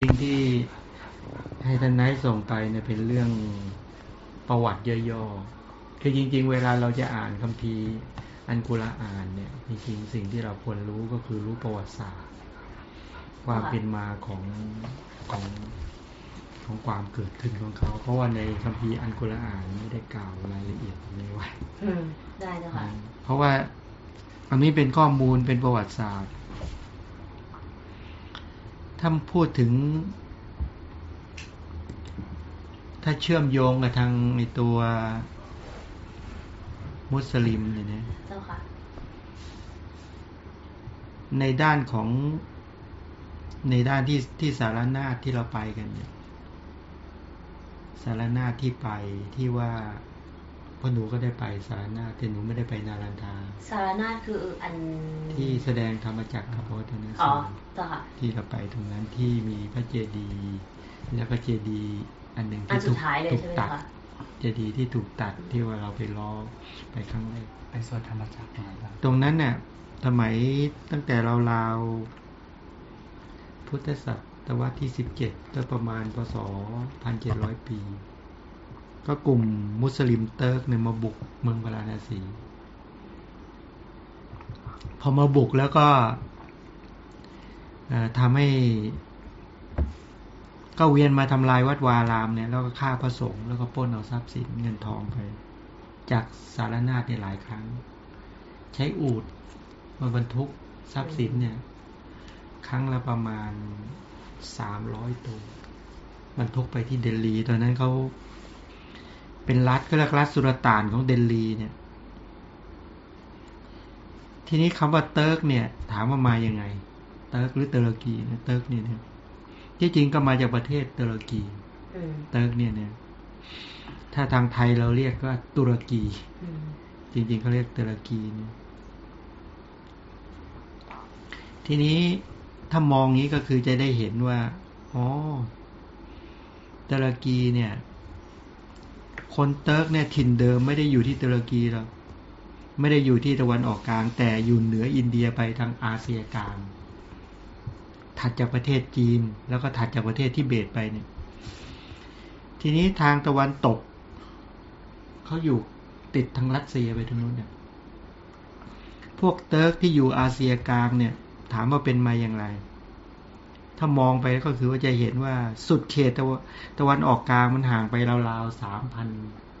สิ่งที่ให้ท่านนายส่งไปเนี่ยเป็นเรื่องประวัติย่อๆ คือจริง ๆ เวลาเราจะอ่านคัมภีร์อันกุระอ่านเนี่ยจริงๆสิ่งที่เราควรรู้ก็คือรู้ประวัติศาสตร์ ความเป็นมาของของของความเกิดขึ้นของเขา เพราะว่าในคัมภีร์อันกุระอ่านไม่ได้กล่าวรายละเอียดนี้ไว้อืมได้เจ้าค่ะเพราะว่าอันนี้เป็นข้อมูลเป็นประวัติศาสตร์ ถ้าพูดถึง ถ้าเชื่อมโยงกับทางในตัวมุสลิมเนี่ยนะเจ้าค่ะในด้านของในด้านที่ที่สารนาฏที่เราไปกันเนี่ยสารนาฏที่ไปที่ว่าพ่อหนูก็ได้ไปสารนาฏแต่หนูไม่ได้ไปนารันทาสารนาฏคืออันที่แสดงธรรมจักรกับพระวัฒนอ๋สูอตรเจ้าค่ะ ที่เราไปตรงนั้นที่มีพระเจดีย์แล้วก็เจดีย์อันหนึ่งอันที่สุถูดกท้ายเลยถูกใช่ไหมตัดคะเจดีย์ที่ถูกตัดที่ว่าเราไปล้อไปครั้งแรกไปสวดธรรมจักรมาแล้วตรงนั้นเนี่ยสมัยตั้งแต่ราวๆพุทธศตวรรษที่สิบเจ็ดก็ประมาณพศพันเจ็ดร้อยปี ก็กลุ่มมุสลิมเติร์กเนี่ยมาบุกเมืองพาราณสี พอมาบุกแล้วก็เอ่อ ทำให้ก็เวียนมาทำลายวัดวารามเนี่ยแล้วก็ฆ่าพระสงฆ์แล้วก็ปล้นเอาทรัพย์สินเงินทองไป จากสารนาฏเนี่ยหลายครั้ง ใช้อูดมาบรรทุกทรัพย์สินเนี่ย ครั้งละประมาณสามร้อยตัวบรรทุกไปที่เดลีตอนนั้นเขาเป็นรัฐก็เรียกรัฐสุลต่านของเดลีเนี่ย ทีนี้คำว่าเติร์กเนี่ย ถามว่ามายังไง เติร์กหรือ Turkey เนี่ยเติร์กเนี่ยนะที่จริงก็มาจากประเทศ Turkey อืมเติร์กเนี่ยเนี่ยถ้าทางไทยเราเรียกก็ตุรกีอืมจริงๆเขาเรียกตุรกีเนี่ยทีนี้ถ้ามองนี้ก็คือจะได้เห็นว่าอ๋อตุรกีเนี่ย คนเติร์กเนี่ยถิ่นเดิมไม่ได้อยู่ที่ตุรกีหรอกไม่ได้อยู่ที่ตะวันออกกลาง แต่อยู่เหนืออินเดียไปทางอาเซียกลาง ถัดจากประเทศจีน แล้วก็ถัดจากประเทศทิเบตไปเนี่ยทีนี้ทางตะวันตกเขาอยู่ติดทางรัสเซียไปทางนู้นเนี่ยพวกเติร์กที่อยู่อาเซียกลางเนี่ย ถามว่าเป็นมาอย่างไร ถ้ามองไปก็คือว่าจะเห็นว่าสุดเขตตะวันตะวันออกกลางมันห่างไปราวๆสามพัน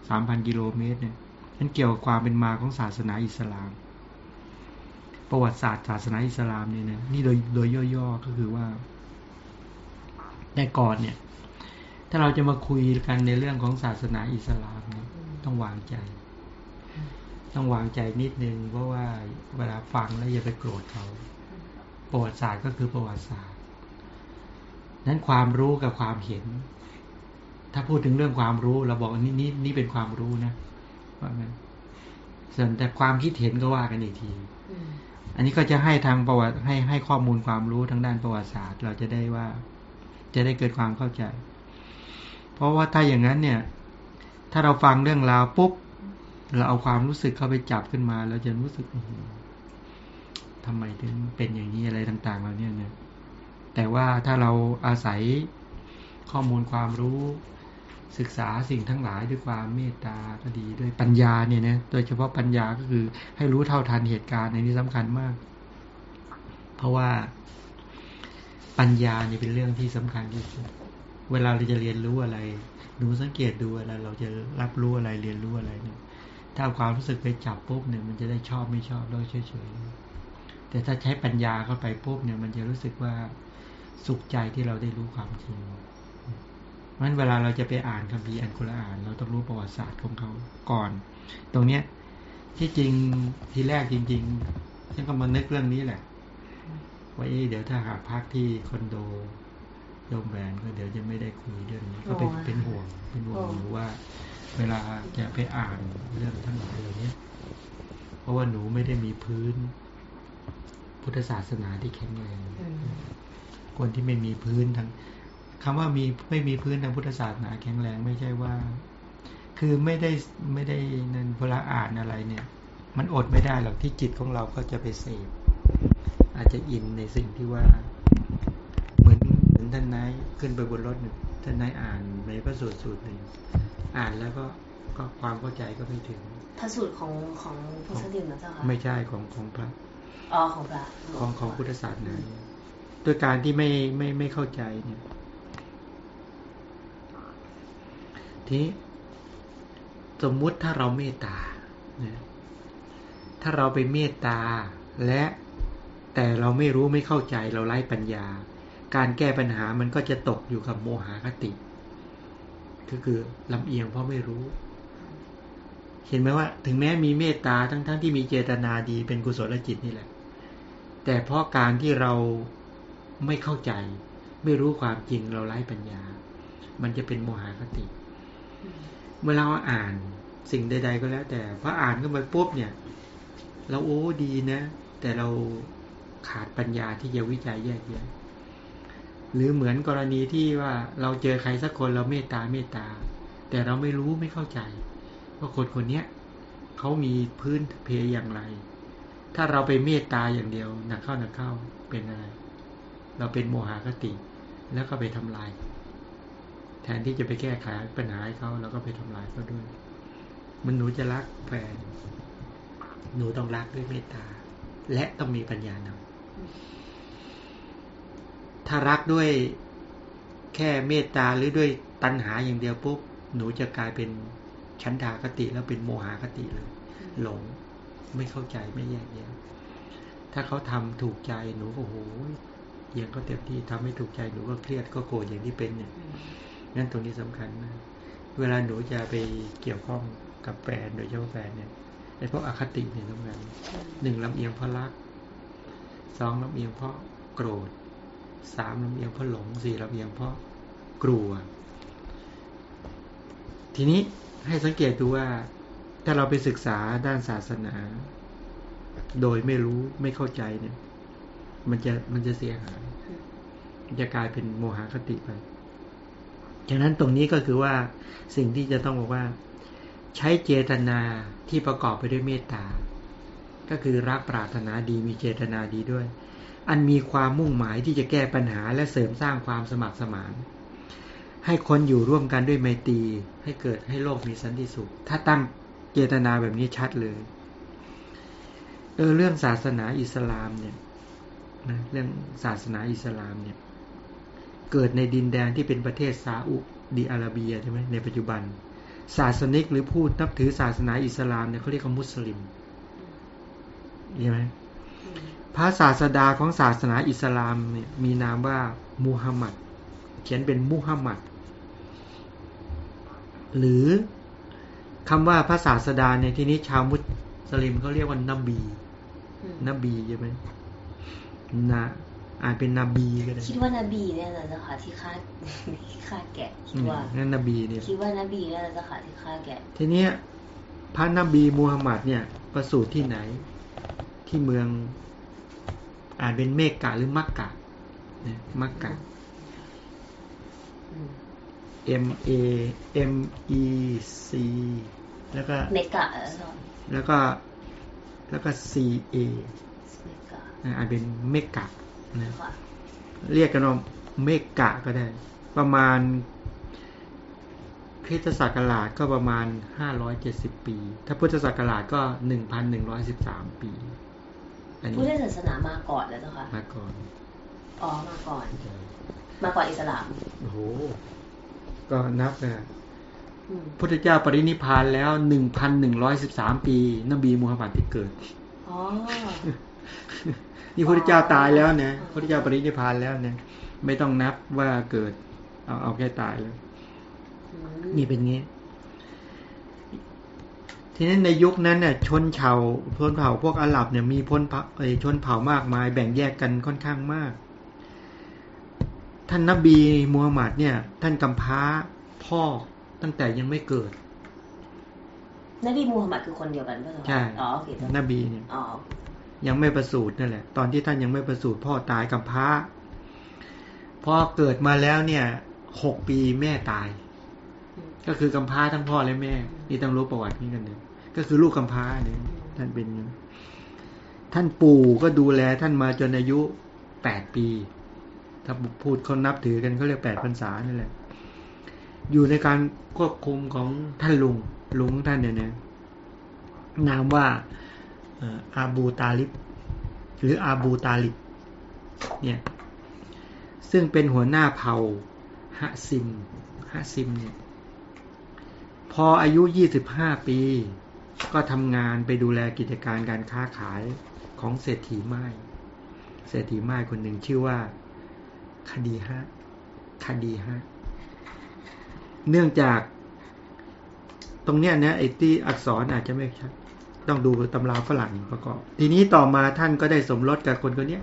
สามพันกิโลเมตรเนี่ยนั่นเกี่ยวกับความเป็นมาของศาสนาอิสลาม ประวัติศาสตร์ศาสนาอิสลามเนี่ยนะนี่โดยโดยย่อๆก็คือว่า แต่ก่อนเนี่ย ถ้าเราจะมาคุยกันในเรื่องของศาสนาอิสลามเนี่ยต้องวางใจ ต้องวางใจนิดนึงเพราะว่าเวลาฟังแล้วอย่าไปโกรธเขาประวัติศาสตร์ก็คือประวัติศาสตร์ นั้นความรู้กับความเห็น ถ้าพูดถึงเรื่องความรู้เราบอกนี่นี่นี่เป็นความรู้นะว่างั้นส่วนแต่ความคิดเห็นก็ว่ากันอีกที อันนี้ก็จะให้ทางประวัติให้ให้ข้อมูลความรู้ทางด้านประวัติศาสตร์ เราจะได้ว่า จะได้เกิดความเข้าใจ เพราะว่าถ้าอย่างนั้นเนี่ย ถ้าเราฟังเรื่องราวปุ๊บเราเอาความรู้สึกเข้าไปจับขึ้นมาเราจะรู้สึกอื้อหือทำไมถึงเป็นอย่างนี้อะไรต่างๆเราเนี่ยเนี่ยแต่ว่าถ้าเราอาศัยข้อมูลความรู้ ศึกษาสิ่งทั้งหลายด้วยความเมตตาก็ดีด้วยปัญญาเนี่ยนะโดยเฉพาะปัญญาก็คือให้รู้เท่าทันเหตุการณ์ในนี้สำคัญมาก เพราะว่าปัญญาเนี่ยเป็นเรื่องที่สำคัญที่สุดเวลาเราจะเรียนรู้อะไรหนูสังเกตดูเวลาเราจะรับรู้อะไรเรียนรู้อะไรเนี่ยถ้าเอาความรู้สึกไปจับปุ๊บเนี่ยมันจะได้ชอบไม่ชอบแล้วเฉยๆแต่ถ้าใช้ปัญญาเข้าไปปุ๊บเนี่ยมันจะรู้สึกว่าสุขใจที่เราได้รู้ความจริง เพราะฉะนั้นเวลาเราจะไปอ่านคัมภีร์อันกุรอาน เราต้องรู้ประวัติศาสตร์ของเขาก่อน ตรงเนี้ยที่จริงทีแรกจริงๆฉันก็มานึกเรื่องนี้แหละว่าเอ๊ะเดี๋ยวถ้าหากพักที่คอนโดโยมแหวนก็เดี๋ยวจะไม่ได้คุยเรื่องนี้ก็เป็นเป็นห่วงเป็นห่วงหนูว่า เวลาจะไปอ่านเรื่องทั้งหลายเหล่านี้เพราะว่าหนูไม่ได้มีพื้น พุทธศาสนาที่แข็งแรงอืมคนที่ไม่มีพื้นทาง คำว่ามีไม่มีพื้นทางพุทธศาสนาแข็งแรงไม่ใช่ว่า คือไม่ได้ไม่ได้นั่นเวลาอ่านอะไรเนี่ย มันอดไม่ได้หรอกที่จิตของเราก็จะไปเสพอาจจะอินในสิ่งที่ว่า เหมือนเหมือนท่านนายขึ้นไปบนรถเนี่ยท่านนายอ่านในพระสูตรสูตรหนึ่งอ่านแล้วก็ก็ความเข้าใจก็ไม่ถึงพระสูตรของของพุทธดิมนะเจ้าค่ะไม่ใช่ของของพระอ๋อของพระของของพุทธศาสนาด้วยการที่ไม่ไม่ไม่เข้าใจเนี่ย ทีนี้สมมุติถ้าเราเมตตา ถ้าเราไปเมตตาและแต่เราไม่รู้ไม่เข้าใจเราไร้ปัญญา การแก้ปัญหามันก็จะตกอยู่กับโมหคติ ก็คือลำเอียงเพราะไม่รู้ เห็นไหมว่า ถึงแม้มีเมตตาทั้งๆทที่มีเจตนาดีเป็นกุศลจิตนี่แหละ แต่เพราะการที่เราไม่เข้าใจ ไม่รู้ความจริงเราไร้ปัญญา มันจะเป็นโมหคติ เมื่อเราอ่านสิ่งใด ๆ ก็แล้ว แต่พออ่านขึ้นไปปุ๊บเนี่ย เราโอ้ดีนะ แต่เราขาดปัญญาที่จะวิจัยแยกแยะหรือเหมือนกรณีที่ว่าเราเจอใครสักคนเราเมตตาเมตตา แต่เราไม่รู้ไม่เข้าใจ ว่าคนคนนี้เขามีพื้นเพยอย่างไร ถ้าเราไปเมตตาอย่างเดียวหนักเข้าหนักเข้าเป็นอะไร เราเป็นโมหคติ แล้วก็ไปทำลาย แทนที่จะไปแก้ไขปัญหาให้เขาเราก็ไปทำลายเขาด้วย มันหนูจะรักแฟนหนูต้องรักด้วยเมตตา และต้องมีปัญญานำถ้ารักด้วยแค่เมตตาหรือด้วยตัณหาอย่างเดียวปุ๊บหนูจะกลายเป็นชั้นทาคติแล้วเป็นโมหคติเลย หลงไม่เข้าใจไม่แยกแยะถ้าเขาทำถูกใจหนูก็โหเยียงก็เต็มที่ทำให้ถูกใจหนูก็เครียดก็โกรธอย่างที่เป็นเนี่ย นั่นตรงนี้สำคัญนะเวลาหนูจะไปเกี่ยวข้องกับแฟนโดยเฉพาะแฟนเนี่ยไอ้พวกอคติเนี่ยสำคัญหนึ่งลำเอียงเพราะรักสองลำเอียงเพราะโกรธสามลำเอียงเพราะหลงสี่ลำเอียงเพราะกลัว ทีนี้ให้สังเกตดูว่าถ้าเราไปศึกษาด้านศาสนา โดยไม่รู้ไม่เข้าใจเนี่ย มันจะมันจะเสียหายจะกลายเป็นโมหคติไป ฉะนั้นตรงนี้ก็คือว่าสิ่งที่จะต้องบอกว่า ใช้เจตนาที่ประกอบไปด้วยเมตตา ก็คือรักปรารถนาดีมีเจตนาดีด้วย อันมีความมุ่งหมายที่จะแก้ปัญหาและเสริมสร้างความสมัครสมาน ให้คนอยู่ร่วมกันด้วยไมตรีให้เกิดให้โลกมีสันติสุข ถ้าตั้งเจตนาแบบนี้ชัดเลยเออเรื่องศาสนาอิสลามเนี่ยนะเรื่องศาสนาอิสลามเนี่ย เกิดในดินแดนที่เป็นประเทศซาอุดีอาระเบียใช่ไหมในปัจจุบัน ศาสนิกหรือผู้นับถือศาสนาอิสลามเนี่ยเขาเรียกว่ามุสลิมใช่ไหมพระศาสดาของศาสนาอิสลามเนี่ยมีนามว่ามูฮัมหมัด เขียนเป็นมูฮัมหมัด หรือคำว่าพระศาสดาในที่นี้ชาวมุสลิมเขาเรียกว่านบีนบีใช่ไหมนะ อ่านเป็นนบีก็ได้คิดว่านบีเนี่ยนะเจ้าค่ะที่ฆ่าที่ฆ่าแกะคิดว่านั่นนบีเนี่ยคิดว่านบีเนี่ยนะเจ้าค่ะที่ฆ่าแกะ ทีเนี้ยพระนบีมูฮัมหมัดเนี่ย ประสูติที่ไหน ที่เมืองอ่านเป็นเมกะหรือมักกะนะมักกะ M A M E C แล้วก็เมกะเออเจ้าแล้วก็แล้วก็ C A เมกะนะอ่านเป็นเมกะ นะค่ะเรียกกันว่าเมกะก็ได้ ประมาณคริสตศักราชก็ประมาณห้าร้อยเจ็ดสิบปี ถ้าพุทธศักราชก็หนึ่งพันหนึ่งร้อยสิบสามปีอันพุทนี้ธศาสนามาก่อนแล้วเจ้าค่ะมาก่อน อ๋อ มาก่อน มาก่อนอิสลาม โอ้โห ก็นับนะอืมพุทธเจ้าปรินิพพานแล้วหนึ่งพันหนึ่งร้อยสิบสามปี นบีมูฮัมหมัดที่เกิด อ๋อ นี่พุทธเจ้าตายแล้วนะอ๋อพุทธเจ้าปรินิพพานแล้วเนี่ยไม่ต้องนับว่าเกิด เอาเอาแค่ตายแล้วอืมนี่เป็นงี้ ทีนั้นในยุคนั้นเนี่ยชนเผ่าชนเผ่าพวกอาหรับเนี่ยมีพลเผ่าเอ่ยชนเผ่ามากมาย แบ่งแยกกันค่อนข้างมาก ท่านนบีมูฮัมหมัดเนี่ย ท่านกำพร้าพ่อตั้งแต่ยังไม่เกิดนบีมูฮัมหมัดคือคนเดียวกันป่ะเจ้าค่ะใช่อ๋อโอเคเจ้านบีเนี่ยอ๋อ ยังไม่ประสูตินั่นแหละ ตอนที่ท่านยังไม่ประสูติพ่อตายกำพร้าพอเกิดมาแล้วเนี่ยหกปีแม่ตาย ก็คือกำพร้าทั้งพ่อและแม่ นี่ต้องรู้ประวัตินี้กันเลยก็คือลูกกำพร้าเนี่ยท่านเป็นอย่างนี้ท่านปู่ก็ดูแลท่านมาจนอายุแปดปี ถ้าพูดเขานับถือกันเขาเรียกแปดพรรษานี่แหละ อยู่ในการควบคุมของท่านลุงลุงท่านเนี่ยนะนามว่า อาบูตาลิบหรืออาบูตาลิบเนี่ยซึ่งเป็นหัวหน้าเผ่าฮะซิมฮะซิมเนี่ยพออายุยี่สิบห้าปี ก็ทำงานไปดูแลกิจการการค้าขายของเศรษฐีไม้เศรษฐีไม้คนหนึ่งชื่อว่าคดีฮะคดีฮะเนื่องจากตรงเนี้ยนะไอ้ที่อักษรอาจจะไม่ชัด ต้องดูตำราฝรั่งประกอบ ทีนี้ต่อมาท่านก็ได้สมรสกับคนคนนี้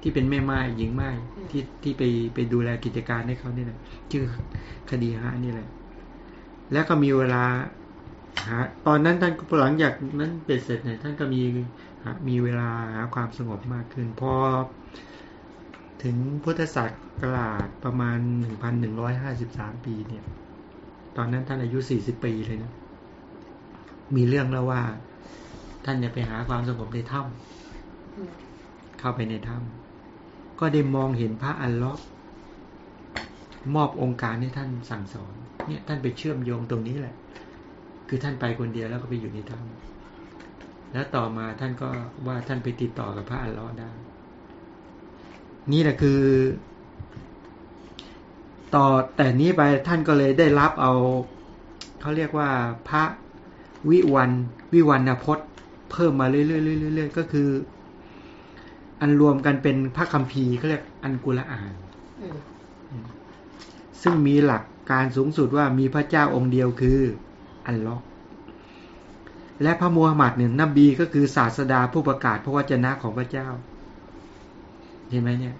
ที่เป็นแม่ไม้หญิงไม้ที่ที่ไปไปดูแลกิจการให้เขานี่แหละชื่อคดีฮะนี่แหละ แล้วก็มีเวลาหาตอนนั้นท่านหลังจากนั้นเป็นเสร็จเนี่ยท่านก็มีมีเวลาหาความสงบมากขึ้น พอถึงพุทธศาสกราชประมาณหนึ่งพันหนึ่งร้อยห้าสิบสามปีเนี่ย ตอนนั้นท่านอายุสี่สิบปีเลยนะ มีเรื่องแล้วว่า ท่านเนี่ยไปหาความสงบในถ้ำเข้าไปในถ้ำก็ได้มองเห็นพระอัลลอฮ์มอบองค์การให้ท่านสั่งสอน เนี่ยท่านไปเชื่อมโยงตรงนี้แหละ คือท่านไปคนเดียวแล้วก็ไปอยู่ในถ้ำแล้วต่อมาท่านก็ว่าท่านไปติดต่อกับพระอัลลอฮ์ได้ นี่แหละคือ ต่อแต่นี้ไปท่านก็เลยได้รับเอาเขาเรียกว่าพระวิวันวิวันพจน์ เพิ่มมาเรื่อยๆเรื่อยๆก็คือ อันรวมกันเป็นพระคัมภีร์เขาเรียกอันกุลอานซึ่งมีหลักการสูงสุดว่ามีพระเจ้าองค์เดียวคืออัลลอฮ์และพระมูฮัมหมัดเนี่ยนบีก็คือศาสดาผู้ประกาศพระวจนะของพระเจ้า เห็นไหมเนี่ย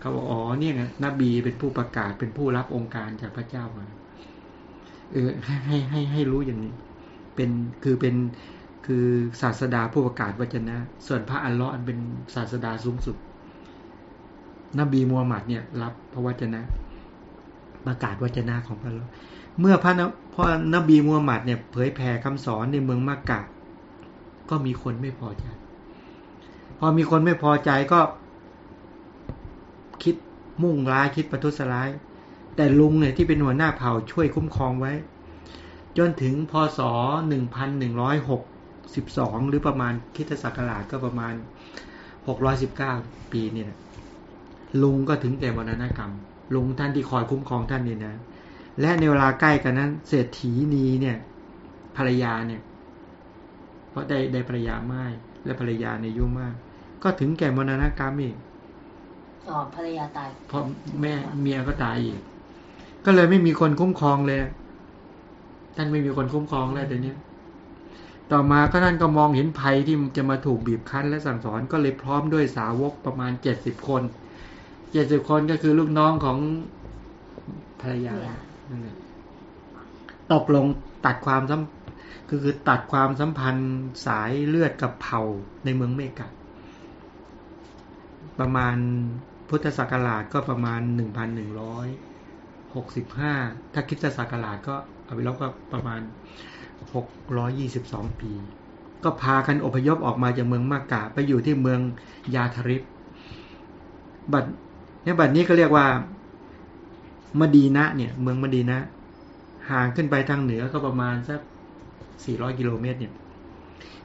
เขาบอกอ๋อเนี่ยนบีเป็นผู้ประกาศเป็นผู้รับองค์การจากพระเจ้ามาเออให้ให้ให้ให้รู้อย่างนี้ เป็นคือเป็น คือศาสดาผู้ประกาศวจนะ ส่วนพระอัลลอฮ์อันเป็นศาสดาสูงสุด นบีมูฮัมหมัดเนี่ยรับพระวจนะ ประกาศวจนะของพระอัลลอฮ์เมื่อพระพอนบีมูฮัมหมัดเนี่ยเผยแผ่คำสอนในเมืองมักกะ ก็มีคนไม่พอใจ พอมีคนไม่พอใจก็ คิดมุ่งร้ายคิดประทุษร้าย แต่ลุงเนี่ยที่เป็นหัวหน้าเผ่าช่วยคุ้มครองไว้ จนถึงพศหนึ่งพันหนึ่งร้อยหก สิบสองหรือประมาณคิดศักราชก็ประมาณหกร้อยสิบเก้าปีเนี่ยลุงก็ถึงแก่มรณกรรม ลุงท่านที่คอยคุ้มครองท่านนี่นะ และในเวลาใกล้กันนั้น เศรษฐีนีเนี่ยภรรยาเนี่ยเพราะได้ได้ภรรยาไม่และภรรยาในยุ่มาก ก็ถึงแก่มรณกรรมอีกอ๋อภรรยาตายเพราะแม่เมียก็ตายอีก ก็เลยไม่มีคนคุ้มครองเลยท่านไม่มีคนคุ้มครองแล้วเดี๋ยวนี้ ต่อมาก็ท่านก็มองเห็นภัยที่จะมาถูกบีบคั้นและสั่งสอนก็เลยพร้อมด้วยสาวกประมาณเจ็ดสิบคนเจ็ดสิบคนก็คือลูกน้องของภรรยาตกลงตัดความสัมคือคือตัดความสัมพันธ์สายเลือดกับเผ่าในเมืองเมกะประมาณพุทธศักราชก็ประมาณหนึ่งพันหนึ่งร้อยหกสิบห้าถ้าคิดศักราชก็เอาไปลบก็ประมาณ หกร้อยี่สิบสองปี ก็พากันอพยพออกมาจากเมืองมากกะไปอยู่ที่เมืองยาทริปบัดเนี่ยบัดนี้ก็เรียกว่ามดีนะเนี่ย เมืองมดีนะ ห่างขึ้นไปทางเหนือก็ประมาณสักสี่ร้อยกิโลเมตรเนี่ย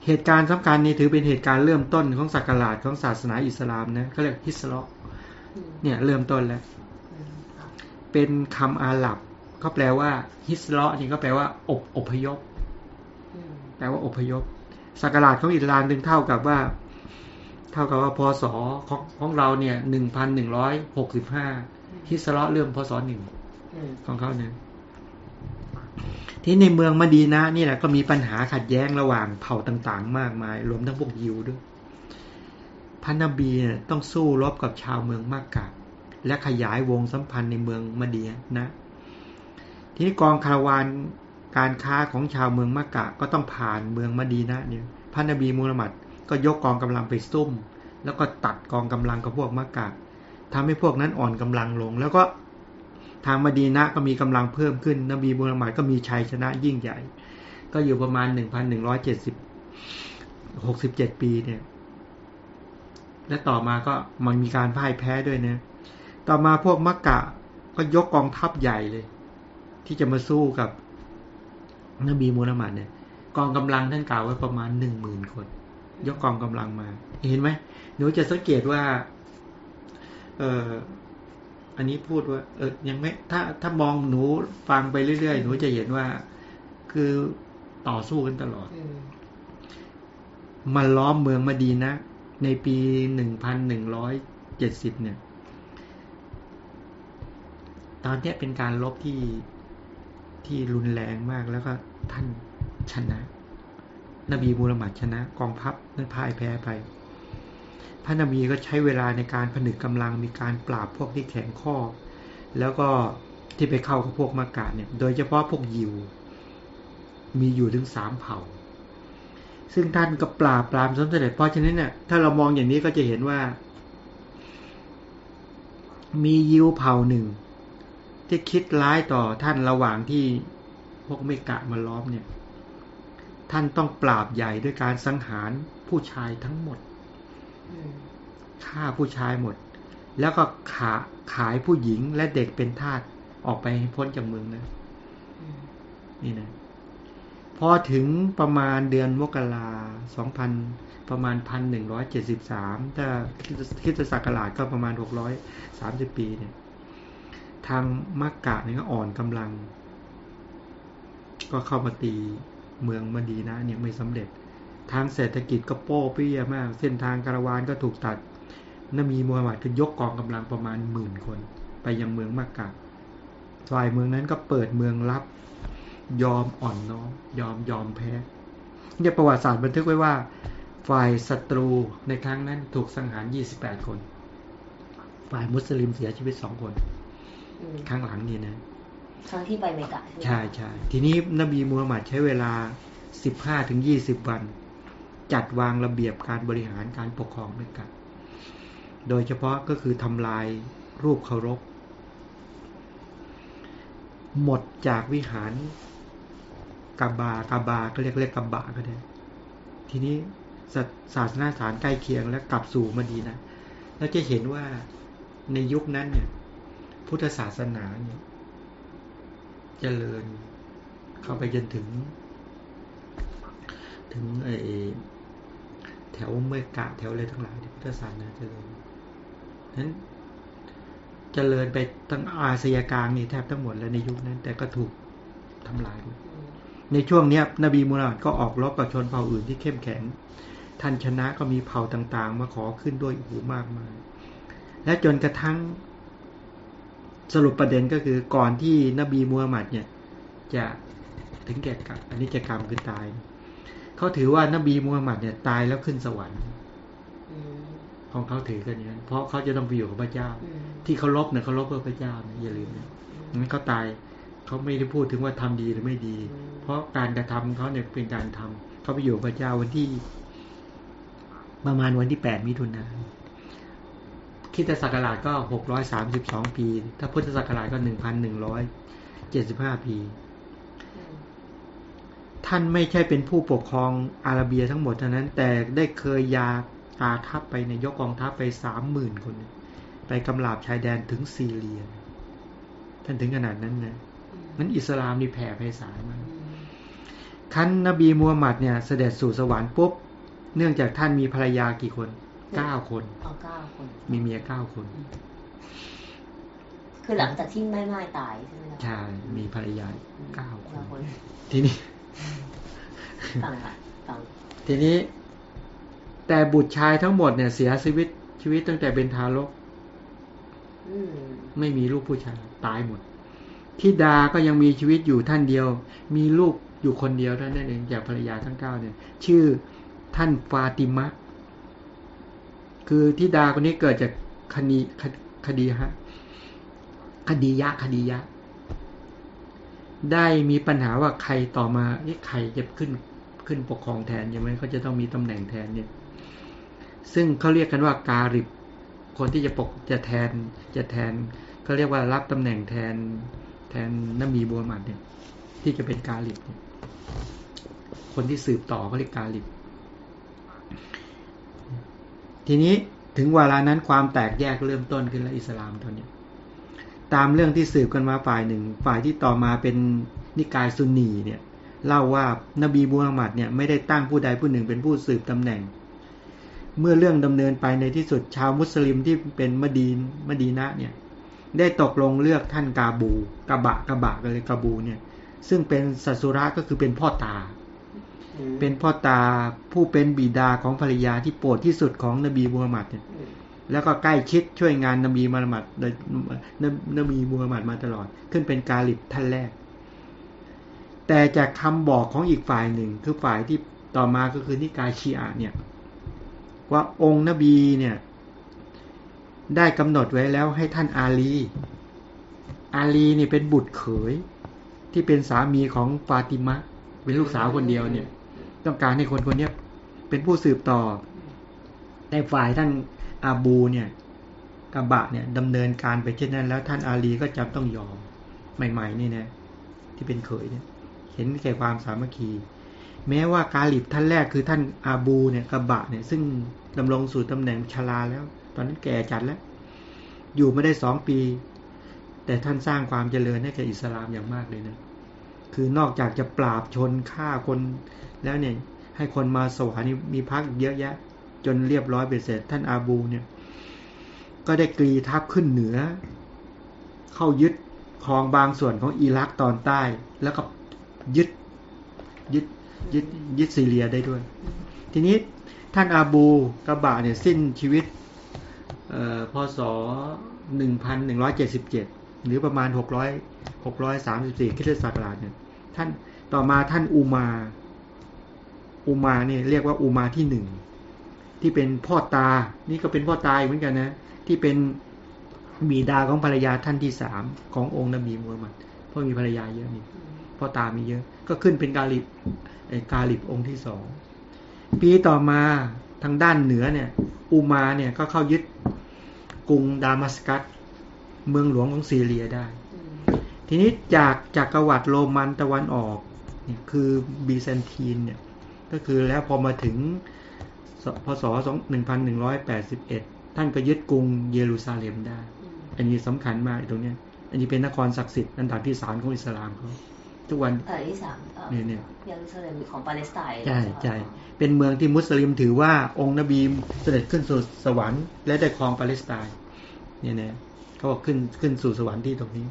เหตุการณ์สำคัญนี้ถือเป็นเหตุการณ์เริ่มต้นของศักราชของศาสนาอิสลามนะเขาเรียกฮิสลอเนี่ยเริ่มต้นแล้ว เป็นคำอาหรับเขาแปลว่าฮิสลอนี่ก็แปลว่าอบอพยพ ปลว่าอพยพสักราชของอิสลามถึงเท่ากับว่า เท่ากับว่าพศของของเราเนี่ยหนึ่งพันหนึ่งร้อยหกสิบห้าฮิสลอเริ่มพศหนึ่งของเขาเนี่ยที่ในเมืองมดีนะนี่แหละก็มีปัญหาขัดแย้งระหว่างเผ่าต่างๆ มากมาย รวมทั้งพวกยิวด้วยพระนบีเนี่ยต้องสู้รบกับชาวเมืองมากกะและขยายวงสัมพันธ์ในเมืองมดีนะ ทีนี้กองคาราวาน การค้าของชาวเมืองมักกะก็ต้องผ่านเมืองมดีนะเนี่ยพระนบีมูฮัมหมัดก็ยกกองกำลังไปซุ่ม แล้วก็ตัดกองกำลังกับพวกมักกะทำให้พวกนั้นอ่อนกำลังลง แล้วก็ทางมดีนะก็มีกำลังเพิ่มขึ้น นบีมูฮัมหมัดก็มีชัยชนะยิ่งใหญ่ ก็อยู่ประมาณหนึ่งพันหนึ่งร้อยเจ็ดสิบหกสิบเจ็ดปีเนี่ย และต่อมาก็มันมีการพ่ายแพ้ด้วยเนี่ยต่อมาพวกมักกะก็ยกกองทัพใหญ่เลย ที่จะมาสู้กับ นบีมูฮัมหมัดเนี่ยกองกำลังท่านกล่าวไว้ประมาณหนึ่งหมื่นคน ยกกองกำลังมา เห็นไหมหนูจะสังเกตว่า เอออันนี้พูดว่า เออยังไม่ถ้าถ้ามองหนูฟังไปเรื่อยๆ หนูจะเห็นว่าคือต่อสู้กันตลอดอืมมันล้อมเมืองมาดีนะ ในปีหนึ่งพันหนึ่งร้อยเจ็ดสิบเนี่ย ตอนเนี้ยเป็นการลบที่ ที่รุนแรงมากแล้วก็ท่านชนะ นบีมูฮัมหมัดชนะ กองทัพนั้นพ่ายแพ้ไป พระนบีก็ใช้เวลาในการผนึกกำลังมีการปราบพวกที่แข็งข้อ แล้วก็ที่ไปเข้ากับพวกมากาเนี่ย โดยเฉพาะพวกยิว มีอยู่ถึงสามเผ่า ซึ่งท่านก็ปราบปรามสมเด็จเพราะฉะนั้นเนี่ยถ้าเรามองอย่างนี้ก็จะเห็นว่า มียิวเผ่าหนึ่ง ที่คิดร้ายต่อท่านระหว่างที่พวกเมกะมาล้อมเนี่ย ท่านต้องปราบใหญ่ด้วยการสังหารผู้ชายทั้งหมดฆ่าผู้ชายหมด แล้วก็ขาขายผู้หญิงและเด็กเป็นทาสออกไปพ้นจากเมืองนะนี่นะพอถึงประมาณเดือนมกราสองพันประมาณพันหนึ่งร้อยเจ็ดสิบสามถ้าคิดศักราชก็ประมาณหกร้อยสามสิบปีเนี่ย ทางมักกะเนี่ยก็อ่อนกำลัง ก็เข้ามาตีเมืองมดีนะเนี่ยไม่สำเร็จ ทางเศรษฐกิจก็โป้เปี้ยมาก เส้นทางคาราวานก็ถูกตัดนบีมูฮัมหมัดก็ยกกองกำลังประมาณหมื่นคน ไปยังเมืองมักกะฝ่ายเมืองนั้นก็เปิดเมืองรับ ยอมอ่อนน้อมยอมยอมแพ้เนี่ยประวัติศาสตร์บันทึกไว้ว่า ฝ่ายศัตรูในครั้งนั้นถูกสังหาร 28 คน ฝ่ายมุสลิมเสียชีวิตสองคน ข้างหลังนี่นะครั้งที่ไปเมกะใช่ไหมใช่ใช่ทีนี้นบีมูฮัมหมัดใช้เวลา15ถึง20วัน จัดวางระเบียบการบริหารการปกครองด้วยกันโดยเฉพาะก็คือทำลายรูปเคารพ หมดจากวิหารกาบากาบาก็เรียกเรียกกาบาก็ได้ ทีนี้ศาศาสนาสถานใกล้เคียงและกลับสู่มาดีนะเราจะเห็นว่าในยุคนั้นเนี่ย พุทธศาสนาเนี่ยเจริญเข้าไปจนถึง ถึงไอแถวเมกะแถวอะไรทั้งหลายพุทธศาสนาเจริญนั้นเจริญไปตั้งอาสยกลางนี่แทบทั้งหมดแล้วในยุคนั้น แต่ก็ถูกทำลาย ในช่วงเนี้ย นบีมูฮัมหมัดก็ออกรบกับชนเผ่าอื่นที่เข้มแข็ง ท่านชนะก็มีเผ่าต่างๆ มาขอขึ้นด้วยหูมากมาย และจนกระทั่ง สรุปประเด็นก็คือก่อนที่นบีมูฮัมหมัดเนี่ย จะถึงแก่กรรมอันนี้จะกรรมคือตาย เขาถือว่านบีมูฮัมหมัดเนี่ย ตายแล้วขึ้นสวรรค์อืมของเขาถือกันอย่างนั้นเพราะเขาจะต้องไปอยู่กับพระเจ้าอืมที่เขาลบเนี่ยเขาลบเพื่อพระเจ้านะอย่าลืมนะงั้นเขาตายเขาไม่ได้พูดถึงว่าทำดีหรือไม่ดี เพราะการกระทำของเขาเนี่ยเป็นการทำเขาไปอยู่กับพระเจ้าวันที่ ประมาณวันที่แปดมิถุนายน คิดศักราชก็หกร้อยสามสิบสองปี ถ้าพุทธศักราชก็หนึ่งพันหนึ่งร้อยเจ็ดสิบห้าปี ท่านไม่ใช่เป็นผู้ปกครองอาราเบียทั้งหมดเท่านั้น แต่ได้เคยยาตาทัพไปในยกกองทัพไปสามหมื่นคน ไปกำราบชายแดนถึงซีเรีย ท่านถึงขนาดนั้นนะอืมนั้นอิสลามนี่แผ่ไพศาลมากคันนบีมูฮัมหมัดเนี่ยเสด็จสู่สวรรค์ปุ๊บ เนื่องจากท่านมีภรรยากี่คน เก้าคนเอาเก้าคน มีเมียเก้าคน คือหลังจากที่ไม่ไม่ตายใช่ไหมคะใช่ มีภรรยาเก้าคเก้านคนทีนี้ฟังค่ะฟังทีนี้ แต่บุตรชายทั้งหมดเนี่ยเสียชีวิตชีวิตตั้งแต่เป็นทารกอืมไม่มีลูกผู้ชายตายหมดทิดาก็ยังมีชีวิตอยู่ท่านเดียว มีลูกอยู่คนเดียวเท่านั้นเองจากภรรยาทั้งเก้าเนี่ย ชื่อท่านฟาติมะ คือทิดาคนนี้เกิดจากคดีคดีฮะคดียะคดียะ ได้มีปัญหาว่าใครต่อมาเอ๊ะใครจะขึ้นขึ้นปกครองแทนใช่ไหมเขาจะต้องมีตำแหน่งแทนเนี่ย ซึ่งเขาเรียกกันว่าการิบคนที่จะปกจะแทนจะแทนเขาเรียกว่ารับตำแหน่งแทนแทนนบีบูฮัมหมัดเนี่ย ที่จะเป็นกาลิบเนี่ยคนที่สืบต่อเขาเรียกกาลิบ ทีนี้ถึงเวลานั้นความแตกแยกเริ่มต้นขึ้นแล้วอิสลามตอนนี้ตามเรื่องที่สืบกันมาฝ่ายหนึ่ง ฝ่ายที่ต่อมาเป็นนิกายซุนนีเนี่ยเล่าว่านบีบูฮัมมัดเนี่ยไม่ได้ตั้งผู้ใดผู้หนึ่งเป็นผู้สืบตำแหน่ง เมื่อเรื่องดำเนินไปในที่สุดชาวมุสลิมที่เป็นมดีนมดีนะเนี่ยได้ตกลงเลือกท่านกาบูกะบะกะบะกันเลยกาบูเนี่ยซึ่งเป็นสัสุระก็คือเป็นพ่อตา เป็นพ่อตาผู้เป็นบิดาของภรรยาที่โปรดที่สุดของนบีบูฮัมมัดเนี่ยแล้วก็ใกล้ชิดช่วยงานนบีมูฮัมมัดโดยนบีมูฮัมมัดมาตลอด ขึ้นเป็นกาลิบท่านแรก แต่จากคำบอกของอีกฝ่ายหนึ่งคือฝ่ายที่ต่อมาก็คือนิกายชีอะเนี่ยว่าองค์นบีเนี่ย ได้กำหนดไว้แล้วให้ท่านอาลี อาลีนี่เป็นบุตรเขย ที่เป็นสามีของฟาติมะเป็นลูกสาวคนเดียวเนี่ย ต้องการให้คนคนนี้เป็นผู้สืบต่อในฝ่ายท่านอาบูเนี่ยกบะเนี่ยดำเนินการไปเช่นนั้น แล้วท่านอาลีก็จำต้องยอมใหม่ ๆ นี่นะที่เป็นเขยเนี่ย เห็นแก่ความสามัคคี แม้ว่ากาลิบท่านแรกคือท่านอาบูเนี่ยกบะเนี่ย ซึ่งดำรงสู่ตำแหน่งชราแล้ว ตอนนั้นแก่จัดแล้ว อยู่ไม่ได้สองปี แต่ท่านสร้างความเจริญให้แก่อิสลามอย่างมากเลยนะคือนอกจากจะปราบชนฆ่าคน แล้วเนี่ยให้คนมาสวานี่มีพักเยอะแยะ จนเรียบร้อยไปเสร็จ ท่านอาบูเนี่ย ก็ได้กรีทัพขึ้นเหนือ เข้ายึดครองบางส่วนของอิรักตอนใต้ แล้วก็ยึดยึดยึดยึดซีเรียได้ด้วย ทีนี้ท่านอาบูกะบะเนี่ยสิ้นชีวิตพศหนึ่งพันหนึ่งร้อยเจ็ดสิบเจ็ดหรือประมาณหกร้อยหกร้อยสามสิบสี่คริสตศักราชเนี่ยท่านต่อมาท่านอูมา อูมาเนี่ยเรียกว่าอูมาที่หนึ่งที่เป็นพ่อตา นี่ก็เป็นพ่อตาเหมือนกันนะ ที่เป็นบีดาของภรรยาท่านที่สามขององค์นบีมูฮัมมัดเพราะมีภรรยาเยอะนี่พ่อตามีเยอะ ก็ขึ้นเป็นกาลิบกาลิบองค์ที่สองปีต่อมาทางด้านเหนือเนี่ยอูมาเนี่ยก็เข้ายึดกรุงดามัสกัสเมืองหลวงของซีเรียได้ ทีนี้จากจากกวัดโรมันตะวันออกเนี่ยคือบีเซนทีนเนี่ย ก็คือแล้วพอมาถึงพศ1181 ท่านก็ยึดกรุงเยรูซาเล็มได้ อันนี้สำคัญมากตรงนี้อันนี้เป็นนครศักดิ์สิทธิ์อันดับที่สามของอิสลามเขาทุกวันอันที่สามเนี่ยเนี่ยเยรูซาเล็มของปาเลสไตน์ใช่ใช่เป็นเมืองที่มุสลิมถือว่าองค์นบีเสด็จขึ้นสู่สวรรค์ และได้ครองปาเลสไตน์เนี่ยเนี่ยเขาบอกขึ้นขึ้นสู่สวรรค์ที่ตรงนี้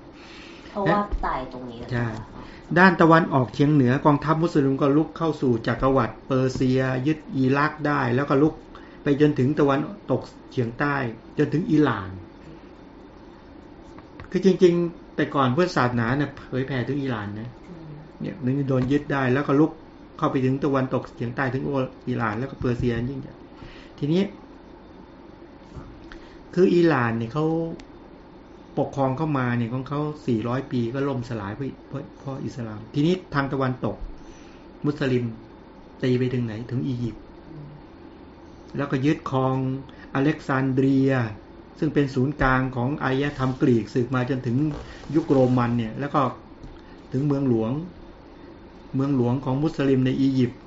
เพราะว่าตายตรงนี้ใช่ด้านตะวันออกเฉียงเหนือกองทัพมุสลิมก็ลุกเข้าสู่จักรวรรดิเปอร์เซีย ยึดอิรักได้ แล้วก็ลุกไปจนถึงตะวันตกเฉียงใต้ จนถึงอิหร่าน คือจริง ๆ แต่ก่อนพุทธศาสนาเนี่ยเผยแผ่ถึงอิหร่านนะเนี่ยนึงโดนยึดได้แล้วก็ลุกเข้าไปถึงตะวันตกเฉียงใต้ถึงอิหร่าน แล้วก็เปอร์เซียยิ่งใหญ่ทีนี้ คืออิหร่านเนี่ยเขา ปกครองเข้ามาเนี่ยของเขาสี่ร้อยปีก็ล่มสลายเพราะเพราะอิสลาม ทีนี้ทางตะวันตก มุสลิมตีไปถึงไหน ถึงอียิปต์แล้วก็ยึดครองอเล็กซานเดรีย ซึ่งเป็นศูนย์กลางของอารยธรรมกรีกสืบมาจนถึงยุคโรมันเนี่ย แล้วก็ถึงเมืองหลวง เมืองหลวงของมุสลิมในอียิปต์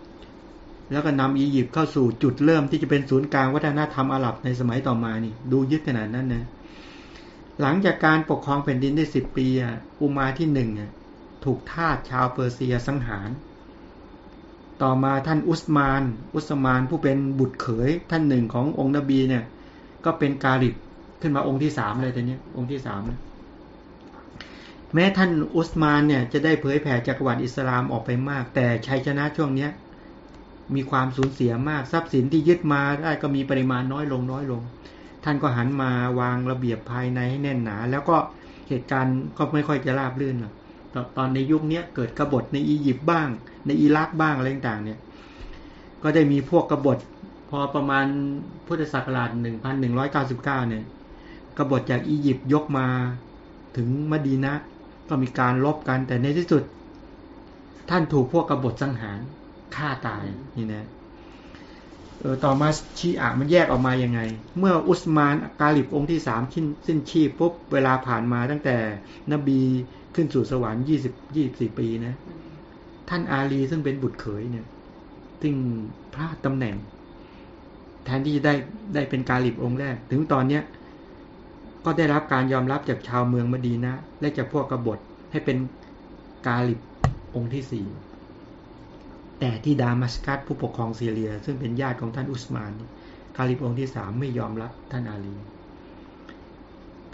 แล้วก็นำอียิปต์เข้าสู่จุดเริ่มที่จะเป็นศูนย์กลางวัฒนธรรมอาหรับในสมัยต่อมานี่ ดูยึดขนาดนั้นนะ หลังจากการปกครองแผ่นดินได้สิบปีอุมาที่หนึ่งถูกทาสชาวเปอร์เซียสังหาร ต่อมาท่านอุสมาน อุสมานผู้เป็นบุตรเขยท่านหนึ่งขององค์นบีเนี่ย ก็เป็นกาลิบขึ้นมาองค์ที่สามเลยต่เนี้ยองค์ที่สามแม้ท่านอุสมานเนี่ยจะได้เผยแผ่จักรวรรดิอิสลามออกไปมาก แต่ชัยชนะช่วงเนี้ยมีความสูญเสียมากทรัพย์สินที่ยึดมาได้ก็มีปริมาณน้อยลงน้อยลง ท่านก็หันมาวางระเบียบภายในให้แน่นหนา แล้วก็เหตุการณ์ก็ไม่ค่อยจะราบรื่นหรอกตอนในยุคนี้เกิดกบฏในอียิปต์บ้าง ในอิรักบ้างอะไรต่างๆเนี่ย ก็ได้มีพวกกบฏพอประมาณพุทธศักราช 1199 เนี่ยกบฏจากอียิปต์ยกมาถึงมดีนะ ก็มีการลบกันแต่ในที่สุด ท่านถูกพวกกบฏสังหารฆ่าตายนี่นะ เออต่อมาชีอะมันแยกออกมายังไง เมื่ออุสมานกาลิบองค์ที่สามชิ้นสิ้นชีพปุ๊บเวลาผ่านมาตั้งแต่นบีขึ้นสู่สวรรค์ยี่สิบยี่สี่ปีนะ ท่านอาลีซึ่งเป็นบุตรเขยเนี่ยซึ่งพลาดตำแหน่ง แทนที่จะได้ได้เป็นกาลิบองค์แรก ถึงตอนเนี้ยก็ได้รับการยอมรับจากชาวเมืองมดีนะ และจากพวกกบฏให้เป็นกาลิบองค์ที่สี่ แต่ที่ดามัสกัสผู้ปกครองซีเรีย ซึ่งเป็นญาติของท่านอุสมานกาลิบองที่สามไม่ยอมรับท่านอาลี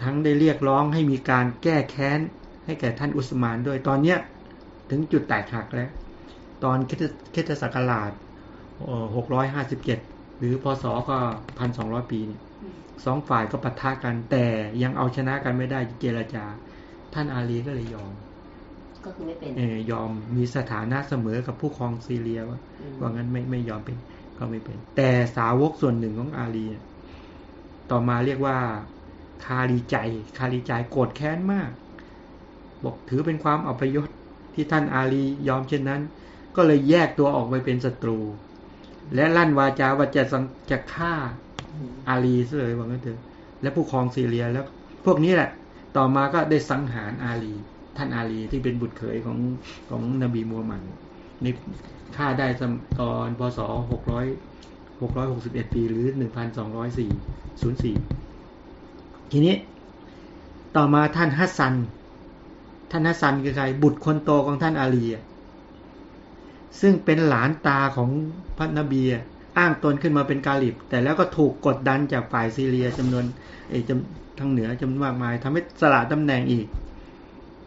ทั้งได้เรียกร้องให้มีการแก้แค้นให้แก่ท่านอุสมานด้วยตอนเนี้ยถึงจุดแตกหักแล้ว ตอนคริสตศักราชหกร้อยห้าสิบเจ็ดหรือพศก็พันสองร้อยปีสองฝ่ายก็ปะทะกันแต่ยังเอาชนะกันไม่ได้เจรจา ท่านอาลีก็เลยยอม ก็คือไม่เป็นเออยอมมีสถานะเสมอกับผู้ครองซีเรียว่าว่างั้นไม่ไม่ยอมเป็นก็ไม่เป็น แต่สาวกส่วนหนึ่งของอาลีต่อมาเรียกว่าคารีใจคารีใจโกรธแค้นมาก บอกถือเป็นความอัปยศที่ท่านอาลียอมเช่นนั้น ก็เลยแยกตัวออกไปเป็นศัตรู และลั่นวาจาว่าจะจะฆ่าอาลีซะเลยว่างั้นเถอะและผู้ครองซีเรียแล้ว พวกนี้แหละ ต่อมาก็ได้สังหารอาลี ท่านอาลีที่เป็นบุตรเขยของของนบีมูฮัมหมัดนี่ฆ่าได้ตอนพศหกร้อยหกร้อยหกสิบเอ็ดปีหรือหนึ่งพันสองร้อยสี่ศูนย์สี่ทีนี้ต่อมาท่านฮัสซัน ท่านฮัสซันคือใครบุตรคนโตของท่านอาลีซึ่งเป็นหลานตาของพระนบีอ้างตนขึ้นมาเป็นกาลิบ แต่แล้วก็ถูกกดดันจากฝ่ายซีเรียจำนวนเอจทางเหนือจำนวนมากมายทำให้สละตำแหน่งอีก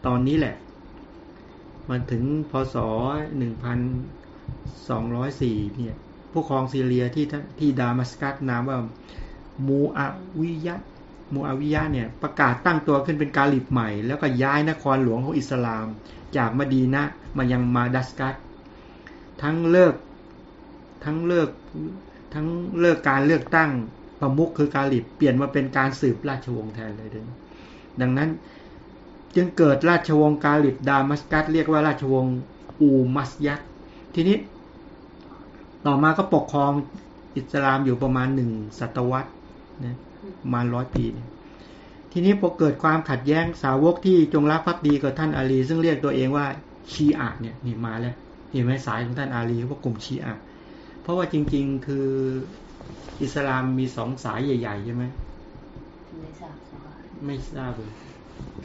ตอนนี้แหละ มันถึงพศหนึ่งพันสองร้อยสี่เนี่ย ผู้ครองซีเรียที่ที่ดามัสกัสนามว่ามูอาวิยะมูอาวิยะเนี่ยประกาศตั้งตัวขึ้นเป็นกาลิบใหม่ แล้วก็ย้ายนครหลวงของอิสลาม จากมาดีนะมายังมาดัสกัสทั้งเลิกทั้งเลิกทั้งเลิกการเลือกตั้งประมุขคือกาลิบเปลี่ยนมาเป็นการสืบราชวงศ์แทนเลยเดดังนั้น จึงเกิดราชวงศ์กาลิบดามัสกัสเรียกว่าราชวงศ์อูมัสยัดทีนี้ ต่อมาก็ปกครองอิสลามอยู่ประมาณหนึ่งศตวรรษนะมาร้อยปีทีนี้พอเกิดความขัดแย้งสาวกที่จงรักภักดีกับท่านอาลี ซึ่งเรียกตัวเองว่าชีอะเนี่ยนี่มาแล้วเห็นไหมสายของท่านอาลีว่ากลุ่มชีอะเพราะว่าจริง ๆ คืออิสลามมีสองสายใหญ่ๆใช่ไหมไม่ทราบไม่ทราบเลย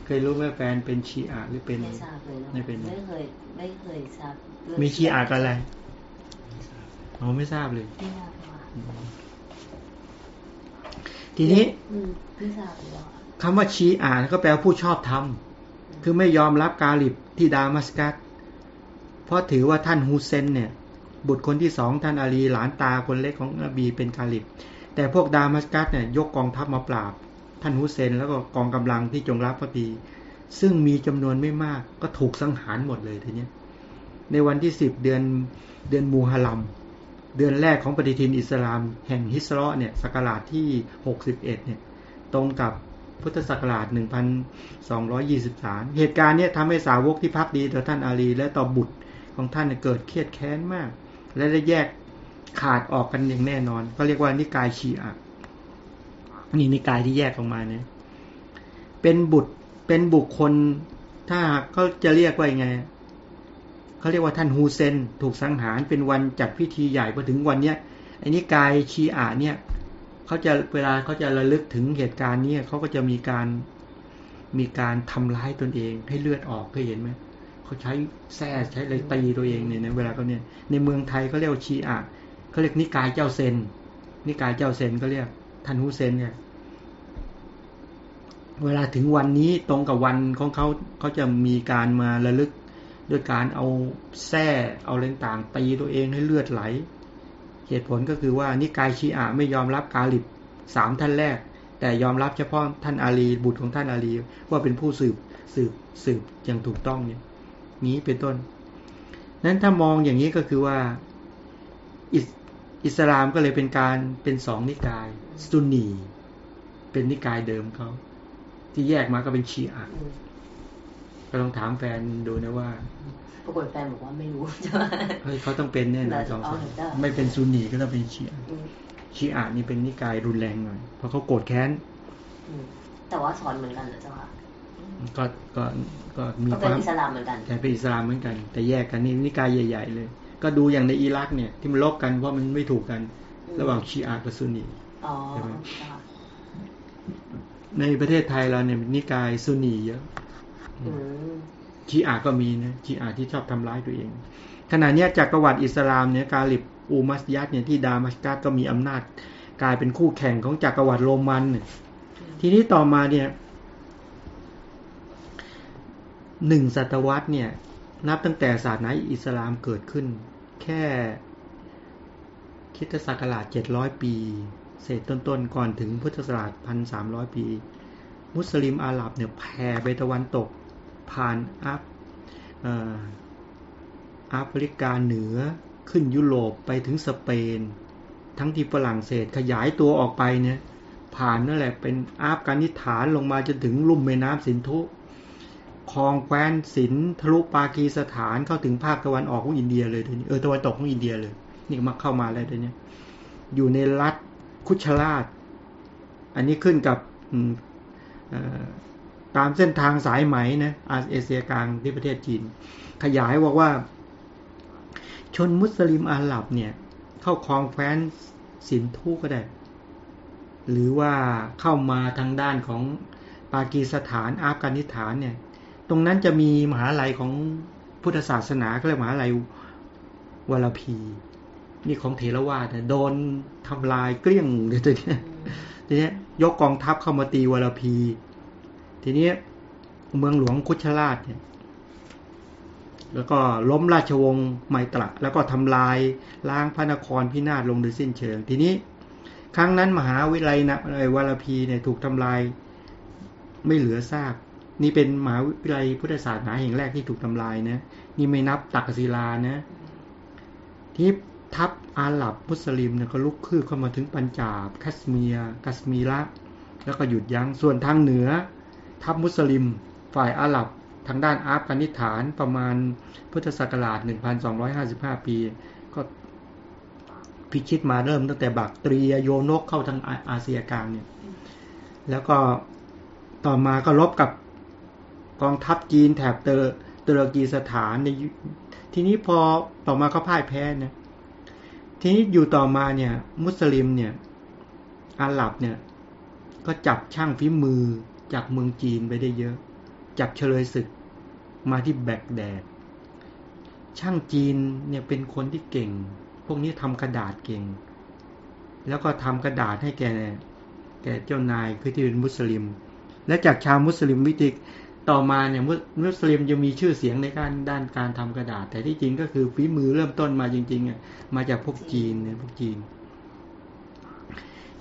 เคยรู้ไหมแฟนเป็นชีอะหรือเป็นไม่ทราบเลยไม่เป็นไม่เคยไม่เคยทราบมีชีอะกันอะไรอ๋อไม่ทราบเลยไม่ทราบทีนี้ไม่ทราบเลยคำว่าชีอะก็แปลว่าผู้ชอบธรรมคือไม่ยอมรับกาลิบที่ดามัสกัสเพราะถือว่าท่านฮุเซนเนี่ย บุตรคนที่สองท่านอาลีหลานตาคนเล็กของนบีเป็นคาลิบแต่พวกดามัสกัสเนี่ยยกกองทัพมาปราบ ท่านฮุเซน แล้วก็กองกำลังที่จงรักภักดี ซึ่งมีจำนวนไม่มากก็ถูกสังหารหมดเลยทีนี้ในวันที่สิบเดือนเดือนมูฮัลลัม เดือนแรกของปฏิทินอิสลาม แห่งฮิสรอเนี่ยสกราชที่หกสิบเอ็ดเนี่ยตรงกับพุทธศักราช 1223 เหตุการณ์นี้ทำให้สาวกที่พักดีต่อท่านอาลี และต่อบุตรของท่านเกิดเครียดแค้นมาก และได้แยกขาดออกกันอย่างแน่นอน ก็เรียกว่านิกายชีอะ นี่นิกายที่แยกออกมาเนี่ยเป็นบุตรเป็นบุคคล ถ้าเขาจะเรียกว่ายังไงเขาเรียกว่าท่านฮูเซนถูกสังหารเป็นวันจัดพิธีใหญ่พอถึงวันเนี้ยไอ้นิกายชีอะเนี่ยเขาจะเวลาเขาจะระลึกถึงเหตุการณ์นี้เขาก็จะมีการมีการทำร้ายตนเอง ให้เลือดออกเคยเห็นไหมเขาใช้แส้ใช้อะไรตีตัวเองเนี่ยนะเวลาเขาเนี่ยในเมืองไทยเขาเรียกชีอะเขาเรียกนิกายเจ้าเซนนิกายเจ้าเซนก็เรียก ท่านฮูเซนเนี่ย เวลาถึงวันนี้ตรงกับวันของเขาเขาจะมีการมาระลึกด้วยการเอาแส้เอาเรื่องต่างตีตัวเองให้เลือดไหล เหตุผลก็คือว่านิกายชีอะไม่ยอมรับกาลิบสามท่านแรก แต่ยอมรับเฉพาะท่านอาลีบุตรของท่านอาลีว่าเป็นผู้สืบสืบสืบอย่างถูกต้องเนี่ยนี้เป็นต้น นั้นถ้ามองอย่างนี้ก็คือว่าอิสลามก็เลยเป็นการเป็นสองนิกาย ซุนนี เป็นนิกายเดิมเขาที่แยกมาก็เป็นชีอะก็ลองถามแฟนดูนะว่าปรากฏแฟนบอกว่าไม่รู้ใช่ไหมเฮ้ยเขาต้องเป็นแน่นอนสองสองไม่เป็นซุนนีก็ต้องเป็นชีอะชีอะนี่เป็นนิกายรุนแรงหน่อยเพราะเขาโกรธแค้นแต่ว่าสอนเหมือนกันเหรอเจ้าค่ะก็ก็ก็มีความเป็นอิสลามเหมือนกันแต่เป็นอิสลามเหมือนกัน แต่แยกกันนี่นิกายใหญ่ ๆ เลย ก็ดูอย่างในอิรักเนี่ย ที่มันลบกันเพราะมันไม่ถูกกัน ระหว่างชีอะกับซุนนีอ๋อ ใช่ไหมค่ะในประเทศไทยเราเนี่ยนิกายซุนนีเยอะอืมชีอะก็มีนะชีอะที่ชอบทำร้ายตัวเอง ขณะเนี้ยจากประวัติอิสลามเนี่ยกาลิบอูมัสยัดเนี่ยที่ดามัสกัสก็มีอำนาจ กลายเป็นคู่แข่งของจักรวรรดิโรมันเนี่ยทีนี้ต่อมาเนี่ยหนึ่งศตวรรษเนี่ย นับตั้งแต่ศาสนาอิสลามเกิดขึ้น แค่คริดศักราชเจ็ดร้อยปี เศษต้นๆก่อนถึงพุทธศักราชพันสามร้อยปี มุสลิมอาหรับเนี่ยแผ่ไปตะวันตก ผ่านอัฟอ่อแอฟริกาเหนือขึ้นยุโรปไปถึงสเปน ทั้งที่ฝรั่งเศสขยายตัวออกไปเนี่ยผ่านนั่นแหละเป็นอาฟกานิสถานลงมาจนถึงลุ่มแม่น้ำสินธุคลองแคว้นสินทะลุปากีสถานเข้าถึงภาคตะวันออกของอินเดียเลยเดี๋ยวนี้เออตะวันตกของอินเดียเลย นี่มาเข้ามาแล้วเดี๋ยวนี้อยู่ในรัฐ คุชราช อันนี้ขึ้นกับตามเส้นทางสายไหมนะอาเอเชียกลางที่ประเทศจีน ขยายบอกว่า ชนมุสลิมอาหรับเนี่ย เข้าคลองแคว้นสินธุก็ได้ หรือว่าเข้ามาทางด้านของปากีสถานอัฟกานิสถานเนี่ย ตรงนั้นจะมีมหาลัยของพุทธศาสนาก็เรียกมหาลัยวรพี นี่ของเถรวาทนะโดนทำลายเกลี้ยงเลยตัวนี้ยทีนี้ยกกองทัพเข้ามาตีวรพี ทีนี้เมืองหลวงคุชราชเนี่ยแล้วก็ล้มราชวงศ์ไมตระแล้วก็ทำลายล้างพระนครพินาศลงโดยสิ้นเชิง ทีนี้ ครั้งนั้นมหาวิทยาลัยนะเอ่อวรพีเนี่ยถูกทำลายไม่เหลือซากนี่เป็นมหาวิทยาลัยพุทธศาสนาแห่งแรกที่ถูกทำลายนะ นี่ไม่นับตักศิลานะที่ ทัพอาหรับมุสลิมเนี่ยก็ลุกคืบเข้ามาถึงปัญจาบแคชเมียร์กัสมีระแล้วก็หยุดยั้งส่วนทางเหนือ ทัพมุสลิม ฝ่ายอาหรับทางด้านอัฟกานิสถานประมาณพุทธศักราช 1255 ปี ก็พิชิตมาเริ่มตั้งแต่บักเตรียโยนกเข้าทางอาอาเซียกลางเนี่ย แล้วก็ต่อมาก็ลบกับกองทัพจีนแถบเตอร์ตุรกีสถานในทีนี้พอต่อมาเขาพ่ายแพ้เนะ ทีนี้อยู่ต่อมาเนี่ย มุสลิมเนี่ยอาหรับเนี่ยก็จับช่างฝีมือจากเมืองจีนไปได้เยอะ จับเฉลยศึกมาที่แบกแดด ช่างจีนเนี่ยเป็นคนที่เก่ง พวกนี้ทำกระดาษเก่ง แล้วก็ทำกระดาษให้แกแกเจ้านายคือที่เป็นมุสลิม และจากชาวมุสลิมวิติ ต่อมาเนี่ยมุสลิมจะมีชื่อเสียงในการด้านการทำกระดาษ แต่ที่จริงก็คือฝีมือเริ่มต้นมาจริงๆอะมาจากพวกจีนเนี่ยพวกจีน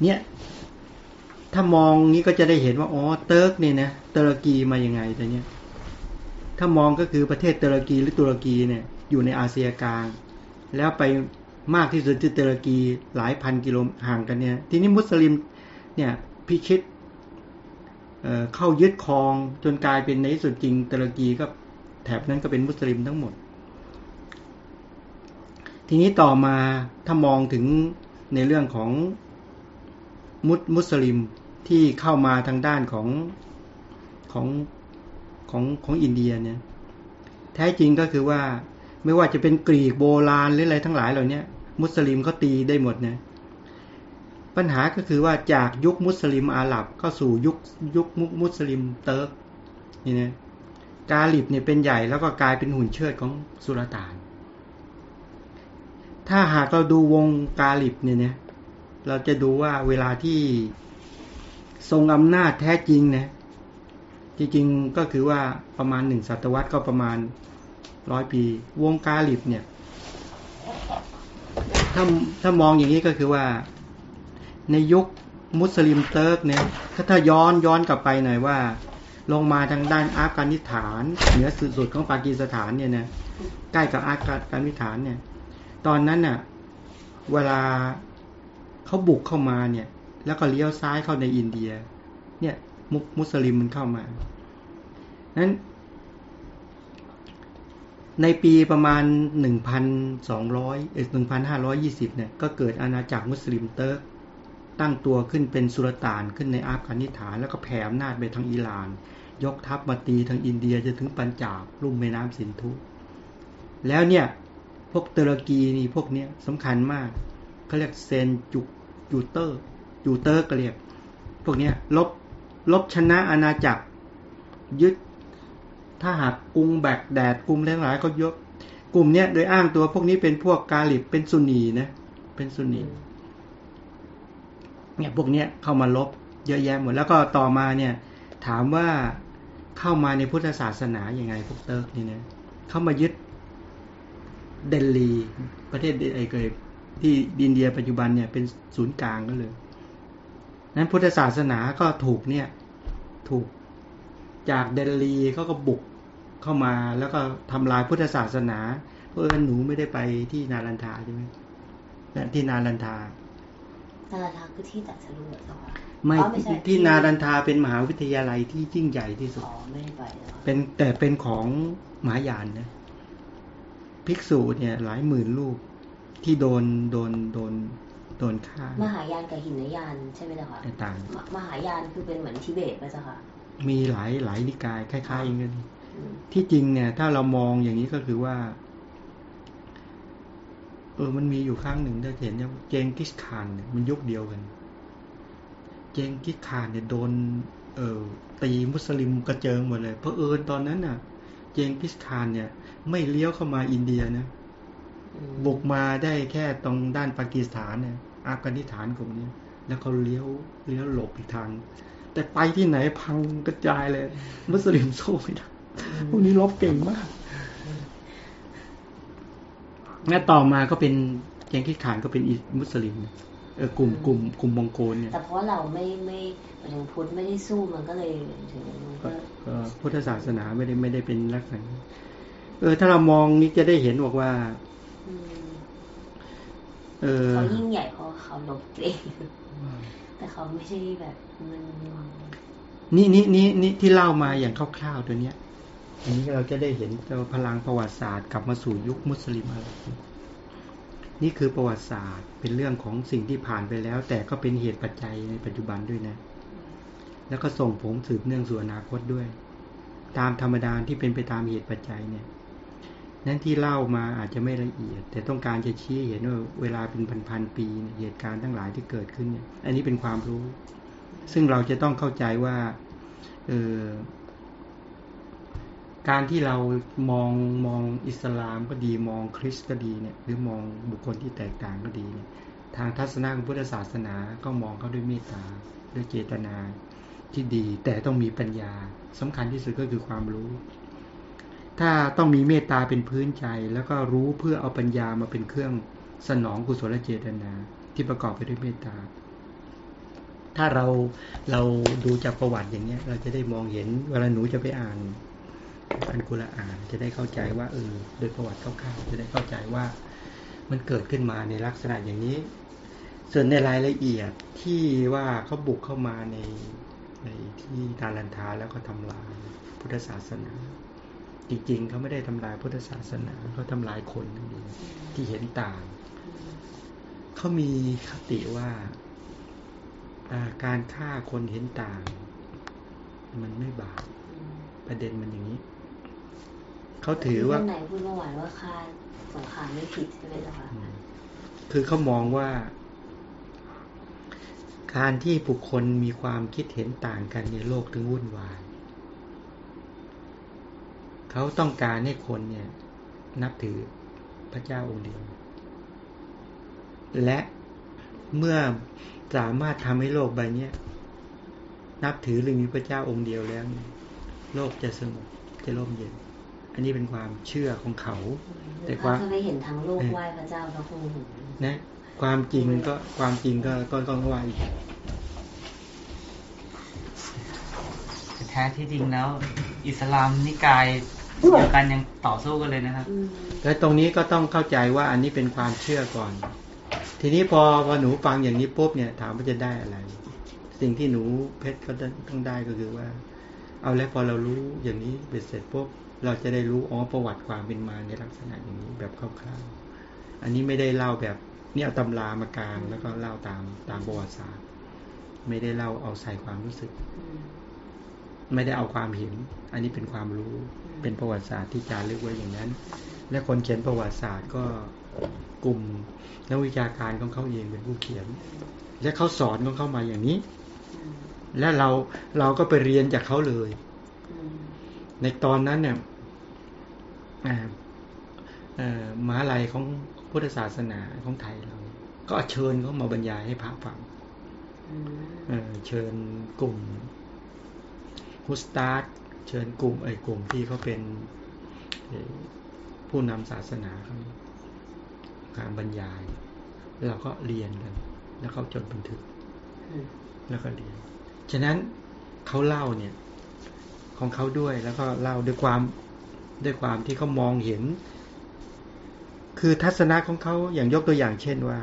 เนี่ยถ้ามองนี้ก็จะได้เห็นว่าอ๋อเติร์กเนี่ยนะตุรกีมายังไงแต่เนี้ยถ้ามองก็คือประเทศตุรกีหรือตุรกีเนี่ยอยู่ในอาเซียกลาง แล้วไปมากที่สุดที่ตุรกีหลายพันกิโลห่างกันเนี่ยทีนี้มุสลิมเนี่ยพิชิต เข้ายึดครองจนกลายเป็นในที่สุดจริงตุรกีก็แถบนั้นก็เป็นมุสลิมทั้งหมด ทีนี้ต่อมาถ้ามองถึงในเรื่องของมุสมุสลิมที่เข้ามาทางด้านของของของของอินเดียเนี่ยแท้จริงก็คือว่าไม่ว่าจะเป็นกรีกโบราณหรืออะไรทั้งหลายเหล่านี้มุสลิมเขาตีได้หมดนะ ปัญหาก็คือว่าจากยุคมุสลิมอาหรับเข้าสู่ยุคยุคมุมุสลิมเติร์กนี่นะกาหลิบเนี่ยเป็นใหญ่แล้วก็กลายเป็นหุ่นเชิดของสุลต่าน ถ้าหากเราดูวงศ์กาหลิบเนี่ยเนี่ยเราจะดูว่าเวลาที่ทรงอำนาจแท้จริงนะจริงๆก็คือว่าประมาณหนึ่งศตวรรษก็ประมาณร้อยปี วงศ์กาหลิบเนี่ยถ้าถ้ามองอย่างนี้ก็คือว่า ในยุคมุสลิมเติร์กเนี่ยถ้าถ้าย้อนย้อนกลับไปหน่อยว่า ลงมาทางด้านอัฟกานิสถาน เหนือสุดๆของปากีสถานเนี่ยนะใกล้กับอัฟกานิสถานเนี่ย ตอนนั้นน่ะเวลาเขาบุกเข้ามาเนี่ย แล้วก็เลี้ยวซ้ายเข้าในอินเดีย เนี่ยมุมุสลิมมันเข้ามานั้น ในปีประมาณหนึ่งพันสองร้อยเอหนึ่งพันห้าร้อยี่สิบเนี่ยก็เกิดอาณาจักรมุสลิมเติร์ก ตั้งตัวขึ้นเป็นสุลต่านขึ้นในอัฟกานิสถาน แล้วก็แผ่อำนาจไปทางอิหร่าน ยกทัพมาตีทางอินเดียจะถึงปัญจาบลุ่มแม่น้ำสินธุ แล้วเนี่ยพวกตุรกีนี่พวกเนี้ยสำคัญมากเขาเรียกเซนจุจูเตอร์จูเตอร์ก็เรียก พวกเนี้ยลบลบชนะอาณาจักร ยึดถ้าหากกรุงแบกแดดกลุ่มหลายๆก็ยกกลุ่มเนี้ยโดยอ้างตัวพวกนี้เป็นพวกกาลิบเป็นซุนีนะเป็นซุนี เนี่ยพวกเนี้ยเข้ามาลบเยอะแยะหมดแล้วก็ต่อมาเนี่ยถามว่าเข้ามาในพุทธศาสนาอย่างไงพวกเติร์กนี่นะเข้ามายึดเดลีประเทศไอเกยที่อินเดียปัจจุบันเนี่ยเป็นศูนย์กลางก็เลยนั้นพุทธศาสนาก็ถูกเนี่ยถูกจากเดลีเขาก็บุกเข้ามาแล้วก็ทำลายพุทธศาสนา เพราะหนูไม่ได้ไปที่นารันทาใช่ไหมที่นารันทา นารันทาคือที่ตัดสรุปเหรอคะไม่ที่นารันทาเป็นมหาวิทยาลัยที่ยิ่งใหญ่ที่สุดอ๋อไม่ได้ไปแล้วเป็นแต่เป็นของมหายานนะภิกษุเนี่ย หลายหมื่นรูปที่โดนโดนโดนโดนฆ่ามหายานกับหินยานใช่ไหมเจ้าคะต่างมหายานคือเป็นเหมือนทิเบตป่ะเจ้าค่ะมีหลายหลายนิกายคล้ายๆกันอืมที่จริงเนี่ย ถ้าเรามองอย่างนี้ก็คือว่า เออ มันมีอยู่ครั้งหนึ่งได้เห็นเนี่ยเจงกิสคานเนี่ยมันยุคเดียวกัน เจงกิสข่านเนี่ยโดน เออตีมุสลิมกระเจิงหมดเลย เพราะเอิญตอนนั้นน่ะ เจงกิสข่านเนี่ย ไม่เลี้ยวเข้ามาอินเดียนะอืมบุกมาได้แค่ตรงด้านปากีสถานเนี่ยอัฟกานิสถานกลุ่มนี้ แล้วเขาเลี้ยวเลี้ยวหลบอีกทาง แต่ไปที่ไหนพังกระจายเลย มุสลิมสู้ไม่ได้พวกนี้รบเก่งมาก แล้วต่อมาก็เป็นเจงกิสข่านก็เป็นอิมุสลิมเออกลุ่มกลุ่มกลุ่มมองโกลเนี่ยแต่เพราะเราไม่ไม่หมายถึงพุทธไม่ได้สู้มันก็เลยถึงมันก็ก็ก็พุทธศาสนาไม่ได้ไม่ได้เป็นลักษณะนั้นเออถ้าเรามองนี่จะได้เห็นบอกว่าอืมเออเขายิ่งใหญ่เพราะเขาลบตัวเองแต่เขาไม่ใช่แบบมันนี่นี่นี่นี่ที่เล่ามาอย่างคร่าวๆตัวเนี้ย อันนี้เราจะได้เห็นพลังประวัติศาสตร์กลับมาสู่ยุคมุสลิมอะไรนี่คือประวัติศาสตร์เป็นเรื่องของสิ่งที่ผ่านไปแล้ว แต่ก็เป็นเหตุปัจจัยในปัจจุบันด้วยนะ แล้วก็ส่งผลสืบเนื่องสู่อนาคตด้วย ตามธรรมดาที่เป็นไปตามเหตุปัจจัยเนี่ยนั้นที่เล่ามาอาจจะไม่ละเอียด แต่ต้องการจะชี้เห็นว่าเวลาเป็นพันๆปีเเหตุการณ์ทั้งหลายที่เกิดขึ้นเนี่ย อันนี้เป็นความรู้ ซึ่งเราจะต้องเข้าใจว่าเออ การที่เรามองมองอิสลามก็ดีมองคริสต์ก็ดีเนี่ยหรือมองบุคคลที่แตกต่างก็ดีเนี่ยทางทัศนะของพุทธศาสนาก็มองเขาด้วยเมตตาด้วยเจตนาที่ดี แต่ต้องมีปัญญาสำคัญที่สุดก็คือความรู้ ถ้าต้องมีเมตตาเป็นพื้นใจ แล้วก็รู้เพื่อเอาปัญญามาเป็นเครื่องสนองกุศลเจตนาที่ประกอบไปด้วยเมตตาถ้าเราเราดูจากประวัติอย่างเนี้ย เราจะได้มองเห็นเวลาหนูจะไปอ่าน อันกุรอานจะได้เข้าใจว่าเออโดยประวัติคร่าวๆจะได้เข้าใจว่ามันเกิดขึ้นมาในลักษณะอย่างนี้ ส่วนในรายละเอียดที่ว่าเขาบุกเข้ามาในในที่ดารันทาแล้วก็ทำลายพุทธศาสนา จริงๆเขาไม่ได้ทำลายพุทธศาสนาเขาทำลายคนที่เห็นต่างเขามีคติว่าการฆ่าคนเห็นต่าง มันไม่บาปประเด็นมันอย่างนี้ เขาถือว่าที่ไหนพูดเมื่อวานว่าค่าสงครามไม่ผิดใช่ไหมเจ้าค่ะอืมคือเขามองว่า การที่บุคคลมีความคิดเห็นต่างกันในโลกถึงวุ่นวายเขาต้องการให้คนเนี่ย นับถือพระเจ้าองค์เดียว และเมื่อสามารถทำให้โลกใบเนี้ยนับถือหรือมีพระเจ้าองค์เดียวแล้วเนี่ยโลกจะสงบจะร่มเย็น อันนี้เป็นความเชื่อของเขา แต่ความถ้าไม่เห็นทางโลกไหว้พระเจ้าก็คงเห็นนะความจริงก็ความจริงก็ก็ก็ว่าอีกแต่แท้ที่จริงแล้ว อิสลามนิกายเดียวกันยังต่อสู้กันเลยนะครับอืมแล้วตรงนี้ก็ต้องเข้าใจว่าอันนี้เป็นความเชื่อก่อน ทีนี้พอพอหนูฟังอย่างนี้ปุ๊บเนี่ย ถามว่าจะได้อะไร สิ่งที่หนูเพชรก็ต้องได้ก็คือว่า เอาแล้วพอเรารู้อย่างนี้เบ็ดเสร็จปุ๊บ เราจะได้รู้อ๋อประวัติความเป็นมาในลักษณะอย่างนี้แบบคร่าวๆ อันนี้ไม่ได้เล่าแบบเนี่ยตำรามากลางแล้วก็เล่าตามตามประวัติศาสตร์ ไม่ได้เล่าเอาใส่ความรู้สึก ไม่ได้เอาความเห็น อันนี้เป็นความรู้เป็นประวัติศาสตร์ที่จารึกไว้อย่างนั้น และคนเขียนประวัติศาสตร์ก็กลุ่มนักวิชาการของเขาเองเป็นผู้เขียน และเขาสอนของเขามาอย่างนี้ และเราเราก็ไปเรียนจากเขาเลย ในตอนนั้นเนี่ยอ่าเอ่อมหาลัยของพุทธศาสนาของไทยเรา ก็เชิญเขามาบรรยายให้พระฟังอืมเอ่อเชิญกลุ่มฮุสตาร์เชิญกลุ่มไอ้กลุ่มที่เขาเป็นเอ่อผู้นำศาสนาเขาการบรรยาย เราก็เรียนกัน แล้วเขาจดบันทึกอืมแล้วก็เรียน ฉะนั้นเขาเล่าเนี่ย ของเขาด้วย แล้วก็เล่าด้วยความด้วยความที่เขามองเห็น คือทัศนะของเขาอย่างยกตัวอย่างเช่นว่า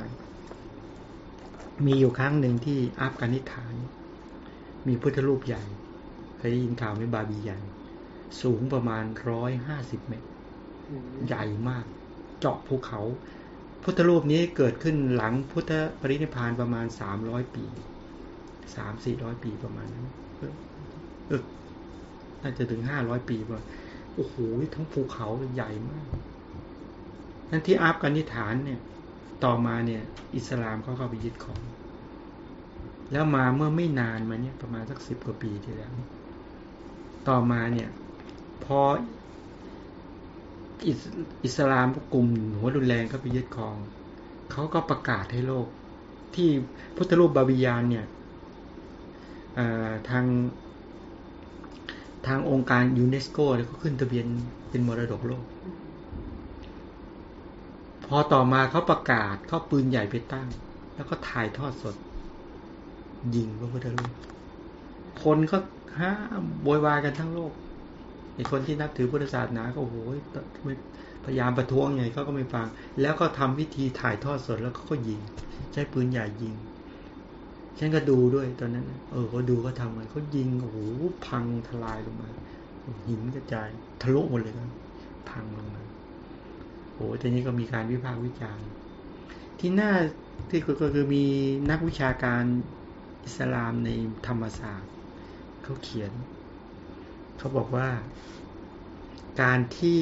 มีอยู่ครั้งหนึ่งที่อัฟกานิสถาน มีพุทธรูปใหญ่เคยได้ยินข่าวไหมบาบีใหญ่สูงประมาณร้อยห้าสิบเมตรอืมใหญ่มาก เจาะภูเขา พุทธรูปนี้เกิดขึ้นหลังพุทธปรินิพพานประมาณสามร้อยปีสามสี่ร้อยปีประมาณนั้นเออเออ น่าจะถึงห้าร้อยปีว่าโอ้โหทั้งภูเขาใหญ่มากนั่นที่อัฟกานิสถานเนี่ย ต่อมาเนี่ย อิสลามเขาเข้าไปยึดของ แล้วมาเมื่อไม่นานมาเนี่ยประมาณสักสิบกว่าปีที่แล้ว ต่อมาเนี่ย พออิสอิสลามกลุ่มหัวรุนแรงเข้าไปยึดครองเขาก็ประกาศให้โลก ที่พุทธรูปบาบิยานเนี่ยทาง ทางองค์การยูเนสโกเนี่ยเขาขึ้นทะเบียนเป็นมรดกโลก พอต่อมาเขาประกาศเขาปืนใหญ่ไปตั้ง แล้วก็ถ่ายทอดสด ยิงพระพุทธรูปคนก็ห้ามโวยวายกันทั้งโลกไอ้คนที่นับถือพุทธศาสนาก็โอ้โหพยายามประท้วงไงเขาก็ไม่ฟัง แล้วก็ทำวิธีถ่ายทอดสดแล้วก็ยิง ใช้ปืนใหญ่ยิง ฉันก็ดูด้วยตอนนั้น เออเขาดูเขาทำไงเขายิงโอ้โหพังทลายลงมา หินกระจายทะลุหมดเลยครับพังลงมาโอ้ทีนี้ก็มีการวิพากษ์วิจารณ์ที่น่าที่ก็ก็คือมีนักวิชาการอิสลามในธรรมศาสตร์เขาเขียน เขาบอกว่า การที่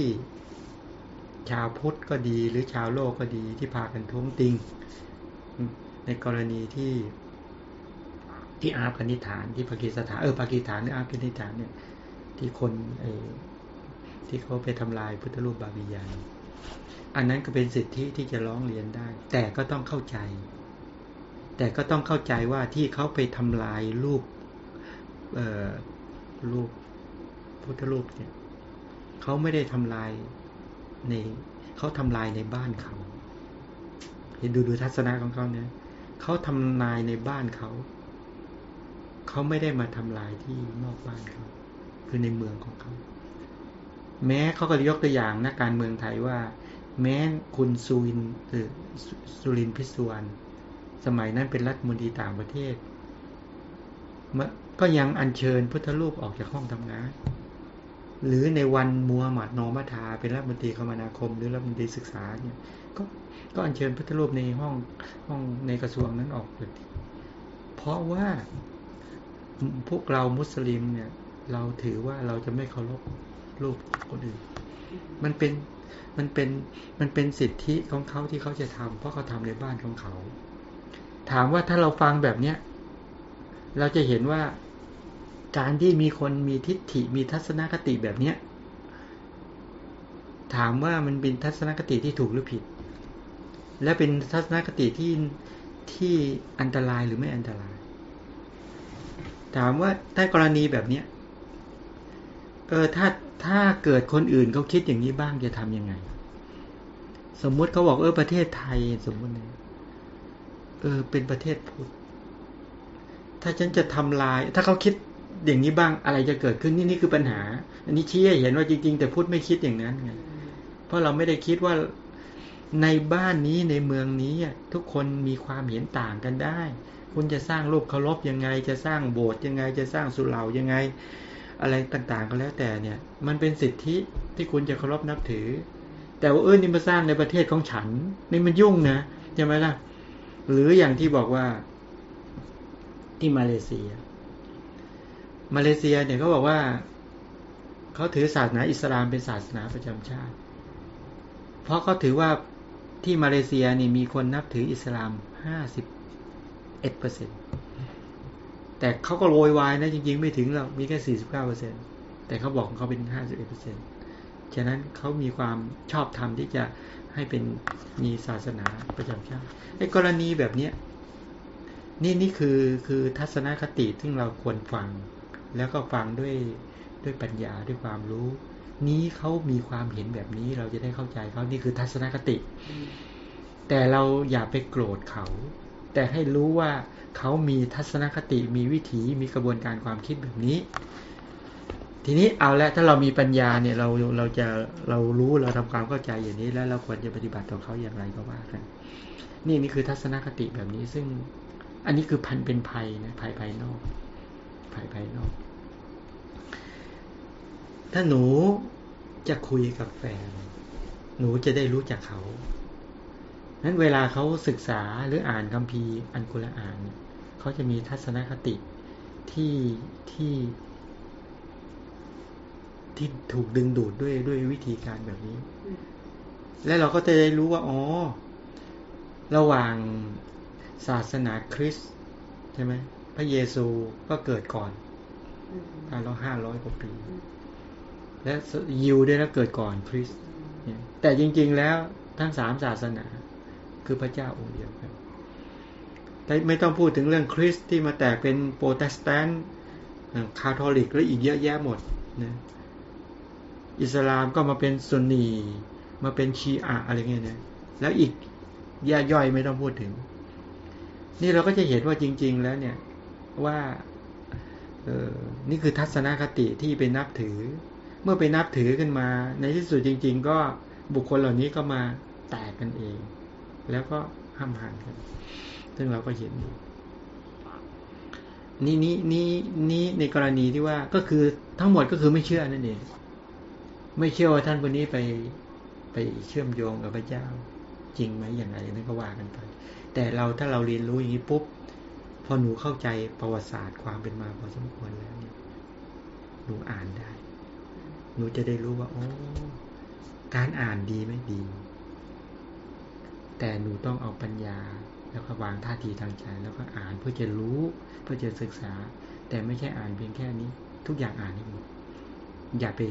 ชาวพุทธก็ดีหรือชาวโลกก็ดีที่พากันท้วงติง ในกรณีที่ ที่อาฟกานิสถานที่ปากีสถานเออปากีสถานหรืออาฟกานิสถานเนี่ย ที่คนไอ้ที่เขาไปทำลายพุทธรูปบาบิยานอันนั้นก็เป็นสิทธิที่จะร้องเรียนได้ แต่ก็ต้องเข้าใจ แต่ก็ต้องเข้าใจว่าที่เขาไปทำลายรูปเอ่อรูปพุทธรูปเนี่ยเขาไม่ได้ทำลายในเขาทำลายในบ้านเขาเห็นดูดูทัศนะของเขาเนี่ยเขาทำลายในบ้านเขา เขาไม่ได้มาทำลายที่นอกบ้านเขาคือในเมืองของเขา แม้เขาก็ยกตัวอย่างนักการเมืองไทยว่า แม้คุณซูวินหรือสุรินพิศวรรณสมัยนั้นเป็นรัฐมนตรีต่างประเทศมะก็ยังอัญเชิญพุทธรูปออกจากห้องทำงาน หรือในวันมัวหมัดนอมัทาเป็นรัฐมนตรีคมนาคม หรือรัฐมนตรีศึกษาเนี่ยก็ก็อัญเชิญพุทธรูปในห้องห้องในกระทรวงนั้นออกเลยเพราะว่า พวกเรามุสลิมเนี่ย เราถือว่าเราจะไม่เคารพรูปคนอื่น มันเป็นมันเป็นมันเป็นสิทธิของเขาที่เขาจะทำเพราะเขาทำในบ้านของเขา ถามว่าถ้าเราฟังแบบเนี้ยเราจะเห็นว่าการที่มีคนมีทิฏฐิมีทัศนคติแบบเนี้ยถามว่ามันเป็นทัศนคติที่ถูกหรือผิด และเป็นทัศนคติที่ที่อันตรายหรือไม่อันตราย ถามว่าถ้ากรณีแบบเนี้ยเออถ้าถ้าเกิดคนอื่นเขาคิดอย่างนี้บ้างจะทำยังไง สมมุติเขาบอกเออประเทศไทยสมมุติเนี่ยเออเป็นประเทศพุทธถ้าฉันจะทำลาย ถ้าเขาคิดอย่างนี้บ้างอะไรจะเกิดขึ้นนี่นี่คือปัญหา อันนี้ชี้ให้เห็นว่าจริง ๆ แต่พุทธไม่คิดอย่างนั้นไงเพราะเราไม่ได้คิดว่าในบ้านนี้ในเมืองนี้ทุกคนมีความเห็นต่างกันได้ คุณจะสร้างรูปเคารพยังไง จะสร้างโบสถ์ยังไง จะสร้างสุเหร่ายังไง อะไรต่างๆ ก็แล้วแต่เนี่ย มันเป็นสิทธิที่คุณจะเคารพนับถือ แต่ว่าเออนี่มาสร้างในประเทศของฉัน นี่มันยุ่งนะใช่ไหมล่ะ หรืออย่างที่บอกว่าที่มาเลเซีย มาเลเซียเนี่ยเขาบอกว่าเขาถือศาสนาอิสลามเป็นศาสนาประจำชาติ เพราะเขาถือว่าที่มาเลเซียนี่มีคนนับถืออิสลามห้าสิบ เอ็ดเปอร์เซ็นแต่เขาก็โวยวายนะจริง ๆ ไม่ถึงหรอกมีแค่สี่สิบเก้าเปอร์เซ็นแต่เขาบอกเขาเป็นห้าสิบเอ็ดเปอร์เซ็นฉะนั้นเขามีความชอบธรรมที่จะให้เป็นมีศาสนาประจำชาติไอ้กรณีแบบเนี้ยนี่นี่คือคือทัศนคติที่เราควรฟัง แล้วก็ฟังด้วยด้วยปัญญาด้วยความรู้ นี้เขามีความเห็นแบบนี้เราจะได้เข้าใจเขานี่คือทัศนคติ แต่เราอย่าไปโกรธเขา แต่ให้รู้ว่าเขามีทัศนคติมีวิถีมีกระบวนการความคิดแบบนี้ ทีนี้เอาละถ้าเรามีปัญญาเนี่ยเราเราจะเรารู้เราทำความเข้าใจอย่างนี้แล้วเราควรจะปฏิบัติต่อเขาอย่างไรก็ว่ากันนี่นี่คือทัศนคติแบบนี้ซึ่ง อันนี้คือพันเป็นภัยนะภัยภายนอกภัยภายนอก ถ้าหนูจะคุยกับแฟน หนูจะได้รู้จักเขา นั้นเวลาเขาศึกษาหรืออ่านคัมภีร์อันกุลอ่านเขาจะมีทัศนคติที่ที่ที่ถูกดึงดูดด้วยด้วยวิธีการแบบนี้ และเราก็จะได้รู้ว่าอ๋อระหว่างศาสนาคริสต์ใช่ไหมพระเยซูก็เกิดก่อนพันร้อยห้าร้อยกว่าปี และยิวด้วยแล้วเกิดก่อนคริสต์แต่จริง ๆ แล้วทั้งสามศาสนา คือพระเจ้าองค์เดียวกันแต่ไม่ต้องพูดถึงเรื่องคริสต์ที่มาแตกเป็นโปรเตสแตนต์คาทอลิกและอีกเยอะแยะหมดนะอิสลามก็มาเป็นซุนนีมาเป็นชีอะอะไรเงี้ยนะแล้วอีกแยกย่อยไม่ต้องพูดถึง นี่เราก็จะเห็นว่าจริง ๆ แล้วเนี่ยว่าเออนี่คือทัศนคติที่ไปนับถือ เมื่อไปนับถือขึ้นมา ในที่สุดจริง ๆ ก็บุคคลเหล่านี้ก็มาแตกกันเอง แล้วก็ห้ามหันกัน ซึ่งเราก็เห็นอยู่นี่นี่นี่นี่ในกรณีที่ว่าก็คือทั้งหมดก็คือไม่เชื่อนั่นเองไม่เชื่อว่าท่านคนนี้ไปไปเชื่อมโยงกับพระเจ้า จริงไหมอย่างไรนั่นก็ว่ากันไป แต่เราถ้าเราเรียนรู้อย่างนี้ปุ๊บพอหนูเข้าใจประวัติศาสตร์ความเป็นมาพอสมควรแล้วเนี่ยหนูอ่านได้ หนูจะได้รู้ว่าโอ้การอ่านดีไม่ดี แต่หนูต้องเอาปัญญา แล้วก็วางท่าทีทางใจ แล้วก็อ่านเพื่อจะรู้เพื่อจะศึกษา แต่ไม่ใช่อ่านเพียงแค่นี้ ทุกอย่างอ่านให้หมดอย่าไป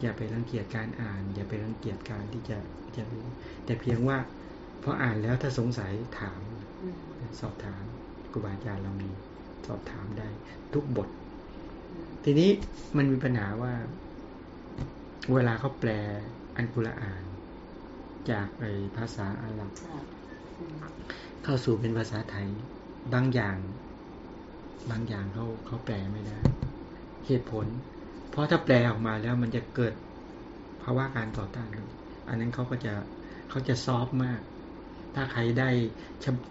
อย่าไปรังเกียจการอ่าน อย่าไปรังเกียจการที่จะจะรู้ แต่เพียงว่าพออ่านแล้วถ้าสงสัยถาม สอบถามครูบาอาจารย์เรามีสอบถามได้ ทุกบท ทีนี้มันมีปัญหาว่า เวลาเขาแปลอันกุรอาน จากไอภาษาอาหรับเข้าสู่เป็นภาษาไทย บางอย่าง บางอย่างเขาเขาแปลไม่ได้ เหตุผล เพราะถ้าแปลออกมาแล้วมันจะเกิดภาวะการต่อต้านอันนั้นเขาก็จะเขาจะซอฟมาก ถ้าใครได้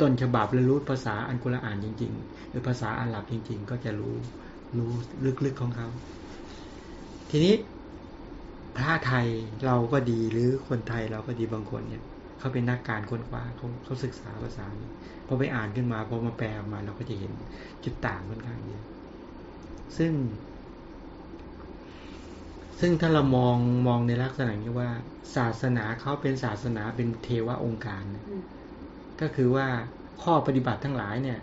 ต้นฉบับและรู้ภาษาอันกุรอานจริง ๆ หรือภาษาอาหรับจริง ๆ ก็จะรู้รู้ลึกๆของเขาทีนี้ พระไทยเราก็ดีหรือคนไทยเราก็ดีบางคนเนี่ยเขาเป็นนักการค้นคว้าเขาเขาศึกษาภาษาพอไปอ่านขึ้นมาพอมาแปลออกมาเราก็จะเห็นจุดต่างค่อนข้างเยอะซึ่ง ซึ่งถ้าเรามองมองในลักษณะนี้ว่า ศาสนาเขาเป็นศาสนาเป็นเทวะองค์การก็คือว่าข้อปฏิบัติทั้งหลายเนี่ย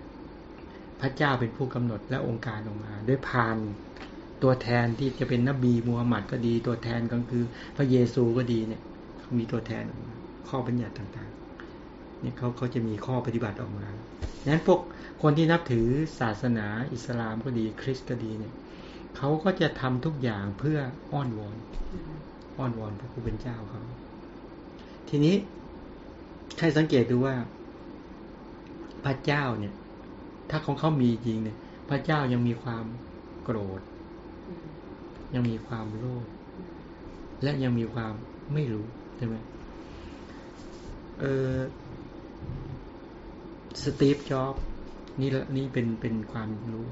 พระเจ้าเป็นผู้กำหนดและองค์การออกมา ด้วยพาน ตัวแทนที่จะเป็นนบีมูฮัมหมัดก็ดี ตัวแทนก็คือ พระเยซูก็ดีเนี่ย มีตัวแทนข้อบัญญัติต่างๆเนี่ยเขาเขาจะมีข้อปฏิบัติออกมาดังนั้นพวกคนที่นับถือศาสนาอิสลามก็ดี คริสต์ก็ดีเนี่ยเขาก็จะทำทุกอย่างเพื่ออ้อนวอนอ้อนวอนพระผู้เป็นเจ้าเขาทีนี้ใครสังเกตดูว่า พระเจ้าเนี่ย ถ้าของเขามีจริงเนี่ย พระเจ้ายังมีความโกรธ ยังมีความโลภและยังมีความไม่รู้ใช่ไหมเออสตีฟจ็อบนี่นี่เป็นเป็นความรู้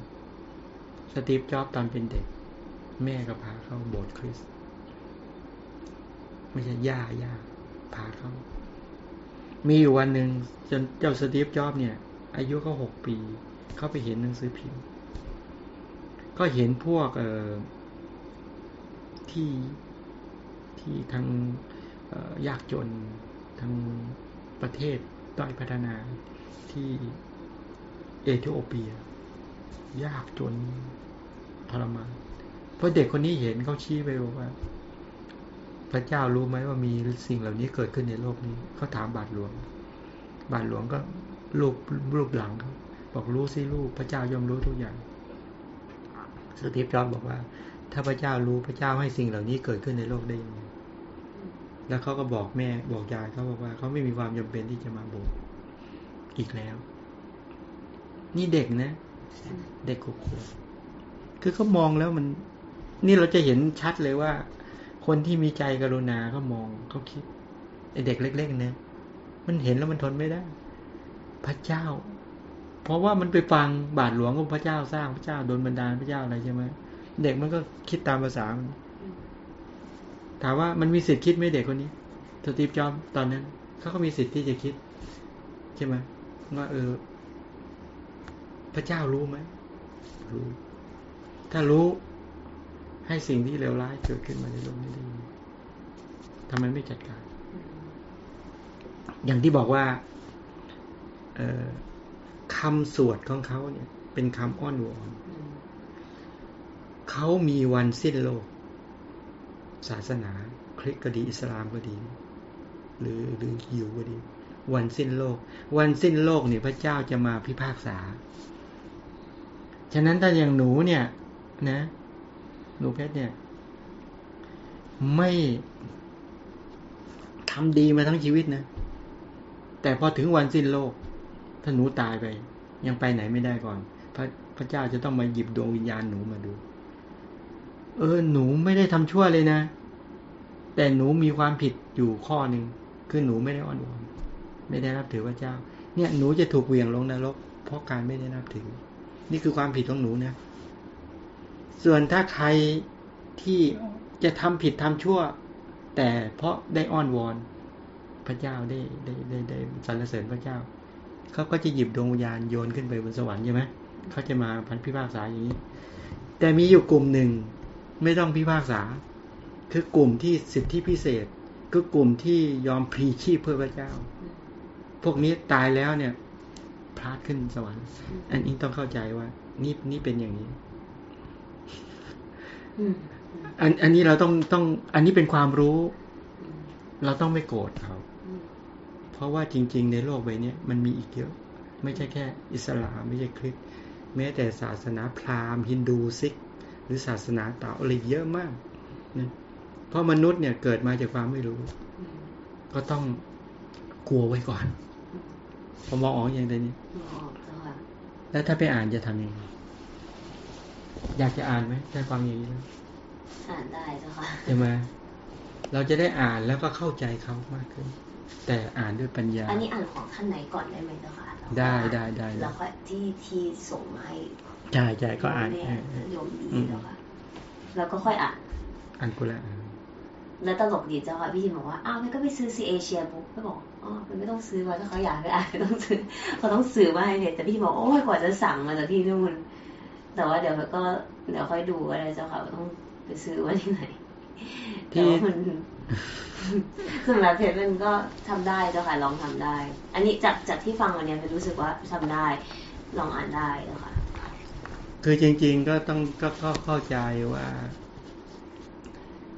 สตีฟจ็อบตอนเป็นเด็ก แม่ก็พาเข้าโบสถ์คริสต์ไม่ใช่ย่าย่าพาเข้า มีอยู่วันหนึ่งจนเจ้าสตีฟจ็อบเนี่ย อายุเขาหกปี เขาไปเห็นหนังสือพิมพ์ ก็เห็นพวกเออ ที่ที่ทางยากจนทางประเทศด้อยพัฒนาที่เอธิโอเปีย ยากจนทรมานเพราะเด็กคนนี้เห็นเขาชี้ไปบอกว่า พระเจ้ารู้ไหมว่ามีสิ่งเหล่านี้เกิดขึ้นในโลกนี้เขาถามบาทหลวง บาทหลวงก็รูปรูปหลังเขาบอกรู้สิลูกพระเจ้าย่อมรู้ทุกอย่างสตีฟจ็อบบอกว่า ถ้าพระเจ้ารู้พระเจ้าให้สิ่งเหล่านี้เกิดขึ้นในโลกได้ยังไงแล้วเขาก็บอกแม่บอกยายเขาบอกว่าเขาไม่มีความจำเป็นที่จะมาโบสถ์อีกแล้ว นี่เด็กนะ เด็กขวบคือเขามองแล้วมัน นี่เราจะเห็นชัดเลยว่า คนที่มีใจกรุณาเขามองเขาคิดไอเด็กเล็กๆเนี่ยมันเห็นแล้วมันทนไม่ได้ พระเจ้า เพราะว่ามันไปฟังบาทหลวงของพระเจ้าสร้างพระเจ้าโดนบันดาลพระเจ้าอะไรใช่ไหม เด็กมันก็คิดตามภาษามันถามว่ามันมีสิทธิ์คิดไหมเด็กคนนี้สตีฟจอมตอนนั้นเขาก็มีสิทธิ์ที่จะคิด ใช่ไหมว่าเออ พระเจ้ารู้ไหมรู้ ถ้ารู้ให้สิ่งที่เลวร้ายเกิดขึ้นมาในโลกนี้ได้ยังไงทำไมไม่จัดการ อย่างที่บอกว่าเออคำสวดของเขาเนี่ย เป็นคำอ้อนวอน เขามีวันสิ้นโลก ศาสนาคริสต์ก็ดีอิสลามก็ดี หรือหรือยิวก็ดี วันสิ้นโลก วันสิ้นโลกเนี่ยพระเจ้าจะมาพิพากษา ฉะนั้นถ้าอย่างหนูเนี่ย นะ หนูเพชรเนี่ย ไม่ทำดีมาทั้งชีวิตนะ แต่พอถึงวันสิ้นโลก ถ้าหนูตายไป ยังไปไหนไม่ได้ก่อน พระพระเจ้าจะต้องมาหยิบดวงวิญญาณหนูมาดู เออหนูไม่ได้ทำชั่วเลยนะ แต่หนูมีความผิดอยู่ข้อหนึ่งคือหนูไม่ได้อ่อนวอนไม่ได้นับถือพระเจ้า เนี่ยหนูจะถูกเหวี่ยงลงนรก เพราะการไม่ได้นับถือ นี่คือความผิดของหนูนะ ส่วนถ้าใครที่จะทำผิดทำชั่ว แต่เพราะได้อ้อนวอนพระเจ้าได้ได้ได้ได้สรรเสริญพระเจ้าเขาก็จะหยิบดวงวิญญาณโยนขึ้นไปบนสวรรค์ใช่ไหมเขาจะมาพันพิพากษาอย่างนี้ แต่มีอยู่กลุ่มหนึ่ง ไม่ต้องพิพากษา คือกลุ่มที่สิทธิพิเศษ คือกลุ่มที่ยอมพลีชีพเพื่อพระเจ้า พวกนี้ตายแล้วเนี่ยพลาดขึ้นสวรรค์ อันนี้ต้องเข้าใจว่านี่นี่เป็นอย่างนี้อันอันนี้เราต้องต้อง อันนี้เป็นความรู้ เราต้องไม่โกรธเขา เพราะว่าจริง ๆ ในโลกใบนี้มันมีอีกเยอะ ไม่ใช่แค่ อิสลามไม่ใช่คริสต์แม้แต่ศาสนาพราหมณ์ฮินดูซิก หรือศาสนาเต่าอะไรเยอะมากนะเพราะมนุษย์เนี่ยเกิดมาจากความไม่รู้ ก็ต้องกลัวไว้ก่อนพอมองออกอย่างไรนี้แล้วถ้าไปอ่านจะทำยังไงอยากจะอ่านไหมได้ฟังอย่างนี้แล้วอ่านได้เจ้าค่ะใช่ไหมเราจะได้อ่านแล้วก็เข้าใจเขามากขึ้น แต่อ่านด้วยปัญญา อันนี้อ่านของท่านไหนก่อนได้ไหมเจ้าค่ะได้ได้ได้แล้วก็ที่ที่ส่งมาให้ ใช่ใช่ก็อ่านแม่เออเออโยมดีเจ้าค่ะแล้วก็ค่อยอ่านอ่านกูละอ่านแล้วตลกดีเจ้าค่ะพี่ทิมบอกว่าอ้าวไม่ก็ไปซื้อซีเอเชียบุ๊กก็บอกอ๋อมันไม่ต้องซื้อว่าถ้าเขาอยากไปอ่านไม่ต้องซื้อเขาต้องซื้อมาให้เลยแต่พี่ทิมบอกโอ้ยกว่าจะสั่งมาจากที่นู่นแต่ว่าเดี๋ยวก็เดี๋ยวค่อยดูอะไรเจ้าค่ะว่าต้องไปซื้อว่าที่ไหนแต่ว่ามันสำหรับเพจมันก็ทำได้เจ้าค่ะลองทำได้ อันนี้จากจากที่ฟังวันนี้เพชรรู้สึกว่าทำได้ ลองอ่านได้เจ้าค่ะ คือจริง ๆ ก็ต้องก็ก็เข้าใจว่า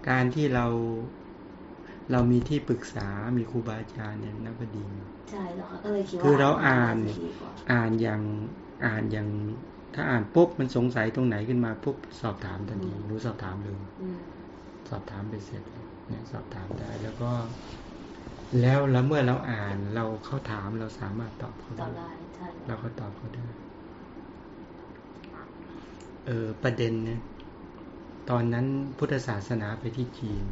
การที่เราเรามีที่ปรึกษา มีครูบาอาจารย์เนี่ยนับดีใช่เจ้าค่ะก็เลยคิดว่าคือเราอ่านดีกว่าอ่านอย่างอ่านอย่าง ถ้าอ่านปุ๊บมันสงสัยตรงไหนขึ้นมาปุ๊บสอบถามทันทีรู้สอบถามเลยอืมสอบถามไปเสร็จเลยเนี่ยสอบถามได้ แล้วก็ แล้วแล้วเมื่อเราอ่านเราเข้าถามเราสามารถตอบเขาตอบได้ได้ใช่เราก็ตอบเขาได้เออประเด็นนี่ยตอนนั้นพุทธศาสนาไปที่จีน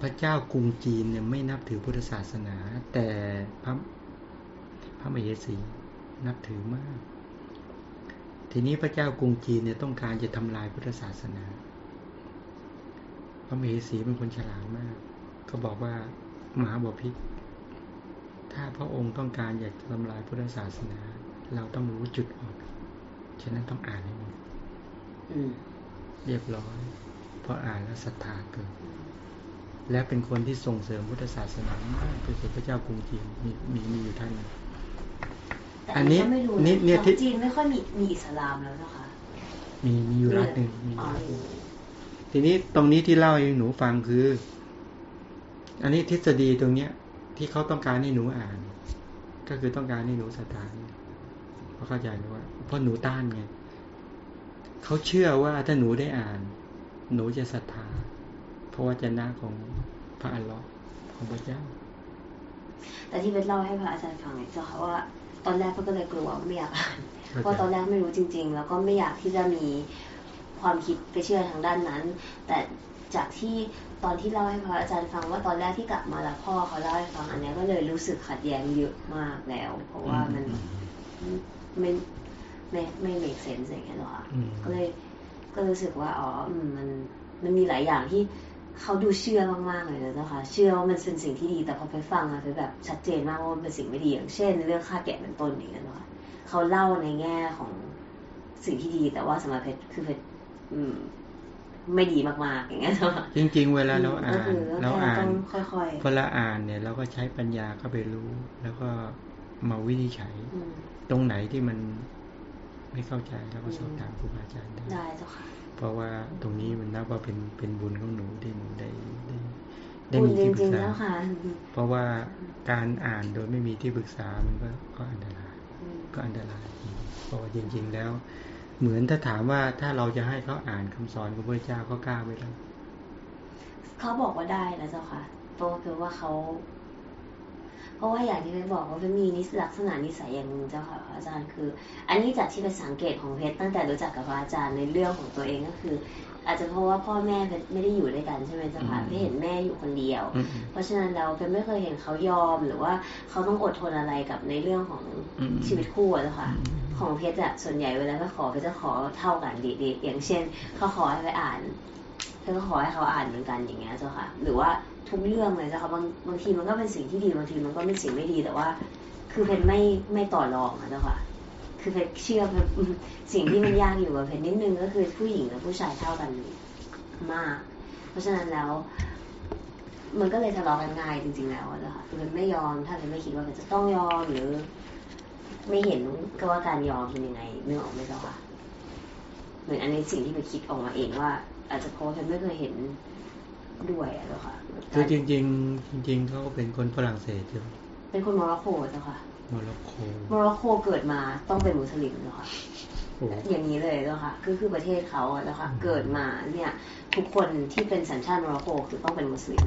พระเจ้ากรุงจีนเนี่ยไม่นับถือพุทธศาสนา แต่พระพระมเหสีนับถือมาก ทีนี้พระเจ้ากรุงจีนเนี่ยต้องการจะทำลายพุทธศาสนา พระมเหสีเป็นคนฉลาดมาก ก็บอกว่ามหาบพิตรถ้าพระองค์ต้องการอยากจะทำลายพุทธศาสนา เราต้องรู้จุดอ่อน ฉะนั้นต้องอ่านให้ม เรียบร้อย พออ่านแล้วศรัทธาเกิด และเป็นคนที่ส่งเสริมพุทธศาสนามากที่สุดพระเจ้ากรุงจีนมีมีมีอยู่ท่านหนึ่งแต่อัอันนนี้นี้ก็ไม่รู้นี่นะเนี่ยที่ของจีนไม่ค่อยมีมีอิสลามแล้วเจ้าค่ะมีมีอยู่รัฐหนึ่งมีออ๋ยู่อรัฐหนึ่งทีนี้ตรงนี้ที่เล่าให้หนูฟังคือ อันนี้ทฤษฎีตรงเนี้ย ที่เขาต้องการให้หนูอ่าน ก็คือต้องการให้หนูศรัทธาเพราะเข้าใจไหมว่าเพราะหนูต้านไง เขาเชื่อว่าถ้าหนูได้อ่าน หนูจะศรัทธาเพราะว่าจะหน้าของพระอัลเลอฮ์ของพระเจ้า แต่ที่เบสเล่าให้พระอาจารย์ฟังเนี่ยเจ้าค่ะว่าตอนแรกเบสก็เลยกลัวไม่อยากอ่านเข้าใจเพราะตอนแรกไม่รู้จริง ๆ แล้วก็ไม่อยากที่จะมีความคิดไปเชื่อทางด้านนั้น แต่จากที่ตอนที่เล่าให้พระอาจารย์ฟังว่าตอนแรกที่กลับมาแล้วพ่อเขาเล่าให้ฟังอันเนี้ยก็เลยรู้สึกขัดแย้งเยอะมากแล้ว เพราะว่ามันไม่ ไม่ไม่ make sense อย่างเงี้ยหรอกค่ะอืมก็เลยก็รู้สึกว่าอ๋ออืมมันมันมีหลายอย่างที่เขาดูเชื่อมากๆเลยนะเจ้าค่ะเชื่อว่ามันเป็นสิ่งที่ดีแต่พอไปฟังอะคือแบบชัดเจนมากว่ามันเป็นสิ่งไม่ดีอย่างเช่น เรื่องฆ่าแกะเป็นต้นอย่างเงี้ยเนาะค่ะเขาเล่าในแง่ของสิ่งที่ดี แต่ว่าสำหรับเพชรคือเพชรอืมไม่ดีมากๆอย่างเงี้ยเนาะค่ะจริง ๆ เวลาเราอ่าก็นคือเราแค่อ่าต้นองค่อยพอเราอ่านเนี่ยเราก็ใช้ปัญญาเข้าไปรู้ แล้วก็มาวินิจฉัยๆอืมตรงไหนที่มัน ไม่เข้าใจแล้วก็สอบถามครูบาอาจารย์ได้ได้เจ้าค่ะ เพราะว่าตรงนี้มันนับว่าเป็นเป็นบุญของหนูที่หนูได้ได้ได้บุญมีจที่ปรึริกงๆษาแล้วค่ะเพราะว่าการอ่านโดยไม่มีที่ปรึกษามันก็ก็อันตรายอืมก็อันตรายเพราะว่าจริง ๆ แล้ว เหมือนถ้าถามว่าถ้าเราจะให้เขาอ่านคำสอนของพระเจ้าเขากล้าไหมล่ะเขาบอกว่าได้นะเจ้าค่ะเพราะว่าคือว่าเขาเพ ราะว่าอย่างที่ไปบอกว่าเป็นมีนิสลักษณะนิสัยอย่างหนึงเจ้าค่ะพระอาจารย์คือ อันนี้จากที่ไปสังเกตของเพชรตั้งแต่รู้จักกับพระอาจารย์ในเรื่องของตัวเองก็คือ อาจจะเพราะว่าพ่อแม่เพชรไม่ได้อยู่ด้วยกันใช่ไหมเจ้าค่ะเพชรเห็นแม่อยู่คนเดียวอืมเพราะฉะนั้นเราเป็นไม่เคยเห็นเขายอมหรือว่าเขาต้องอดทนอะไรกับในเรื่องของอืมชีวิตคู่อะเจ้าค่ะอืมของเพชรอะส่วนใหญ่เวลาเขาขอเพชรจะขอเท่ากันดีๆอย่างเช่นเขาขอให้ไปอ่านเพชรก็ขอให้เขาอ่านเหมือนกันอย่างเงี้ยเจ้าค่ะ หรือว่า ทุกเรื่องเลยเจ้าค่ะบางบางทีมันก็เป็นสิ่งที่ดีบางทีมันก็เป็นสิ่งไม่ดีแต่ว่า คือเพชรไม่ไม่ต่อรองอะเจ้าค่ะคือเพชรเชื่อเพชรสิ่งที่มันยากอยู่กับเพชรนิดนึงก็คือผู้หญิงกับผู้ชายเท่ากันมาก เพราะฉะนั้นแล้ว มันก็เลยทะเลาะกันง่ายจริง ๆ แล้วอะนะคะคือเพชรไม่ยอมถ้าเพชรไม่คิดว่าเพชรจะต้องยอมหรือ ไม่เห็นก็ว่าการยอมเป็นยังไงเนื้อออกไหมเจ้าค่ะเหมือนอันนี้สิ่งที่ไปคิดออกมาเองว่า อาจจะเพราะว่าฉันไม่เคยเห็น ด้วยอะเจ้าค่ะคือจริงๆจริงๆเขาเป็นคนฝรั่งเศสใช่ไหมเป็นคนโมร็อกโกเจ้าค่ะโมร็อกโกโมร็อกโกเกิดมาต้องเป็นมุสลิมเจ้าค่ะโอ้อย่างนี้เลยเจ้าค่ะคือคือประเทศเขาอะเจ้าค่ะ เกิดมาเนี่ย ทุกคนที่เป็นสัญชาติโมร็อกโกคือต้องเป็นมุสลิม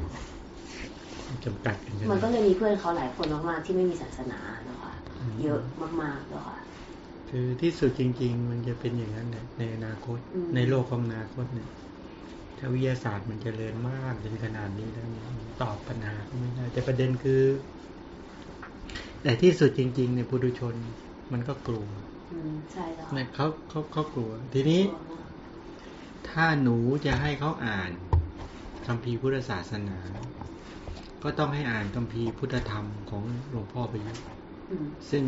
จำกัดกันใช่ไหม มันก็เลยมีเพื่อนเขาหลายคนมากๆที่ไม่มีศาสนาเจ้าค่ะอืมเยอะมากๆเจ้าค่ะ คือที่สุดจริง ๆ มันจะเป็นอย่างนั้นแหละในอนาคตอืมในโลกของอนาคตเนี่ย ถ้าวิทยาศาสตร์มันจเจริญมากจนขนาดนี้แล้วเนี่ยตอบปัญหาก็ไม่ได้แต่ประเด็นคือ แต่ที่สุดจริงๆเนี่ยปุถุชนมันก็กลัวอืมใช่เจ้าค่ะเนี่ยเขาเขาเขากลัว ทีนี้กลัวมากถ้าหนูจะให้เขาอ่านคัมภีร์พุทธศาสนา ก็ต้องให้อ่านคัมภีร์พุทธธรรมของหลวงพ่อประยุทธ์อืมซึ่ง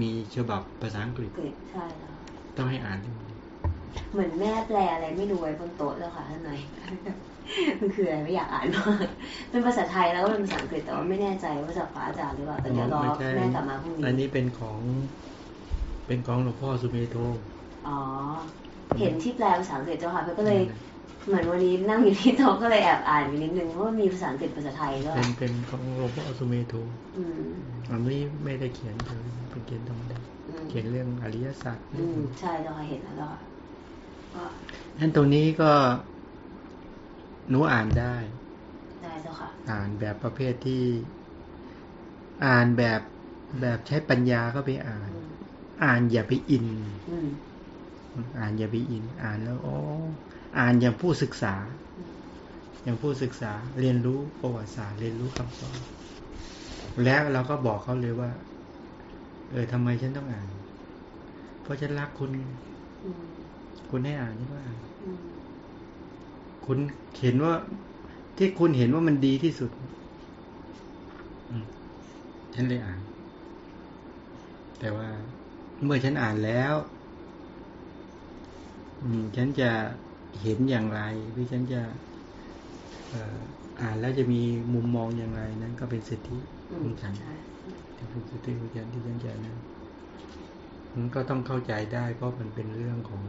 มีฉบับภาษาอังกฤษเกิดใช่แล้วต้องให้อ่านทั้งหมด เหมือนแม่แปลอะไรไม่รู้ไว้บนโต๊ะแล้วค่ะท่านนายมันคืออะไรไม่อยากอ่านมากเป็นภาษาไทยแล้วก็เป็นภาษาอังกฤษแต่ว่าไม่แน่ใจว่าจากพระอาจารย์หรือเปล่าแต่เดี๋ยวรอไม่ใช่แม่กลับมาพรุ่งอันนี้นี้เป็นของ เป็นของหลวงพ่อสุเมโทอ๋อ เห็นที่แปลภาษาอังกฤษเจ้าค่ะเพื่อก็เลยเหมือนวันนี้นั่งอยู่ที่โต๊ะก็เลยแอบอ่านไปนิดนึงเพราะว่ามีภาษาอังกฤษภาษาไทยด้วยเป็นเป็นของหลวงพ่อสุเมโทอืมอันนี้ไม่ได้เขียนเลยเป็นเขียนธรรมดาอืมเขียนเรื่องอริยสัจอืมใช่เจ้าค่ะเห็นแล้วเจ้าค่ะก็ นั่นตรงนี้ก็หนูอ่านได้ ได้เจ้าค่ะ อ่านแบบประเภทที่ อ่านแบบแบบใช้ปัญญาเข้าไปอ่านอืมอ่านอย่าไปอินอืมอ่านอย่าไปอิน อ่านแล้วอ๋ออ่านอย่างผู้ศึกษาอืมอย่างผู้ศึกษาเรียนรู้ประวัติศาสตร์เรียนรู้คำสอนแล้วเราก็บอกเขาเลยว่า เออทำไมฉันต้องอ่าน เพราะฉันรักคุณอืม คุณให้อ่านนี่ว่าอ่านอืมคุณเห็นว่า ที่คุณเห็นว่ามันดีที่สุดอืมฉันเลยอ่าน แต่ว่าเมื่อฉันอ่านแล้วอืมฉันจะเห็นอย่างไรหรือฉันจะเอ่ออ่านแล้วจะมีมุมมองอย่างไร นั้นก็เป็นสิทธิอืขมองฉันใช่เป็นสิทธิของฉันที่ฉันจะนั้นมันก็ต้องเข้าใจได้เพราะมันเป็นเรื่องของ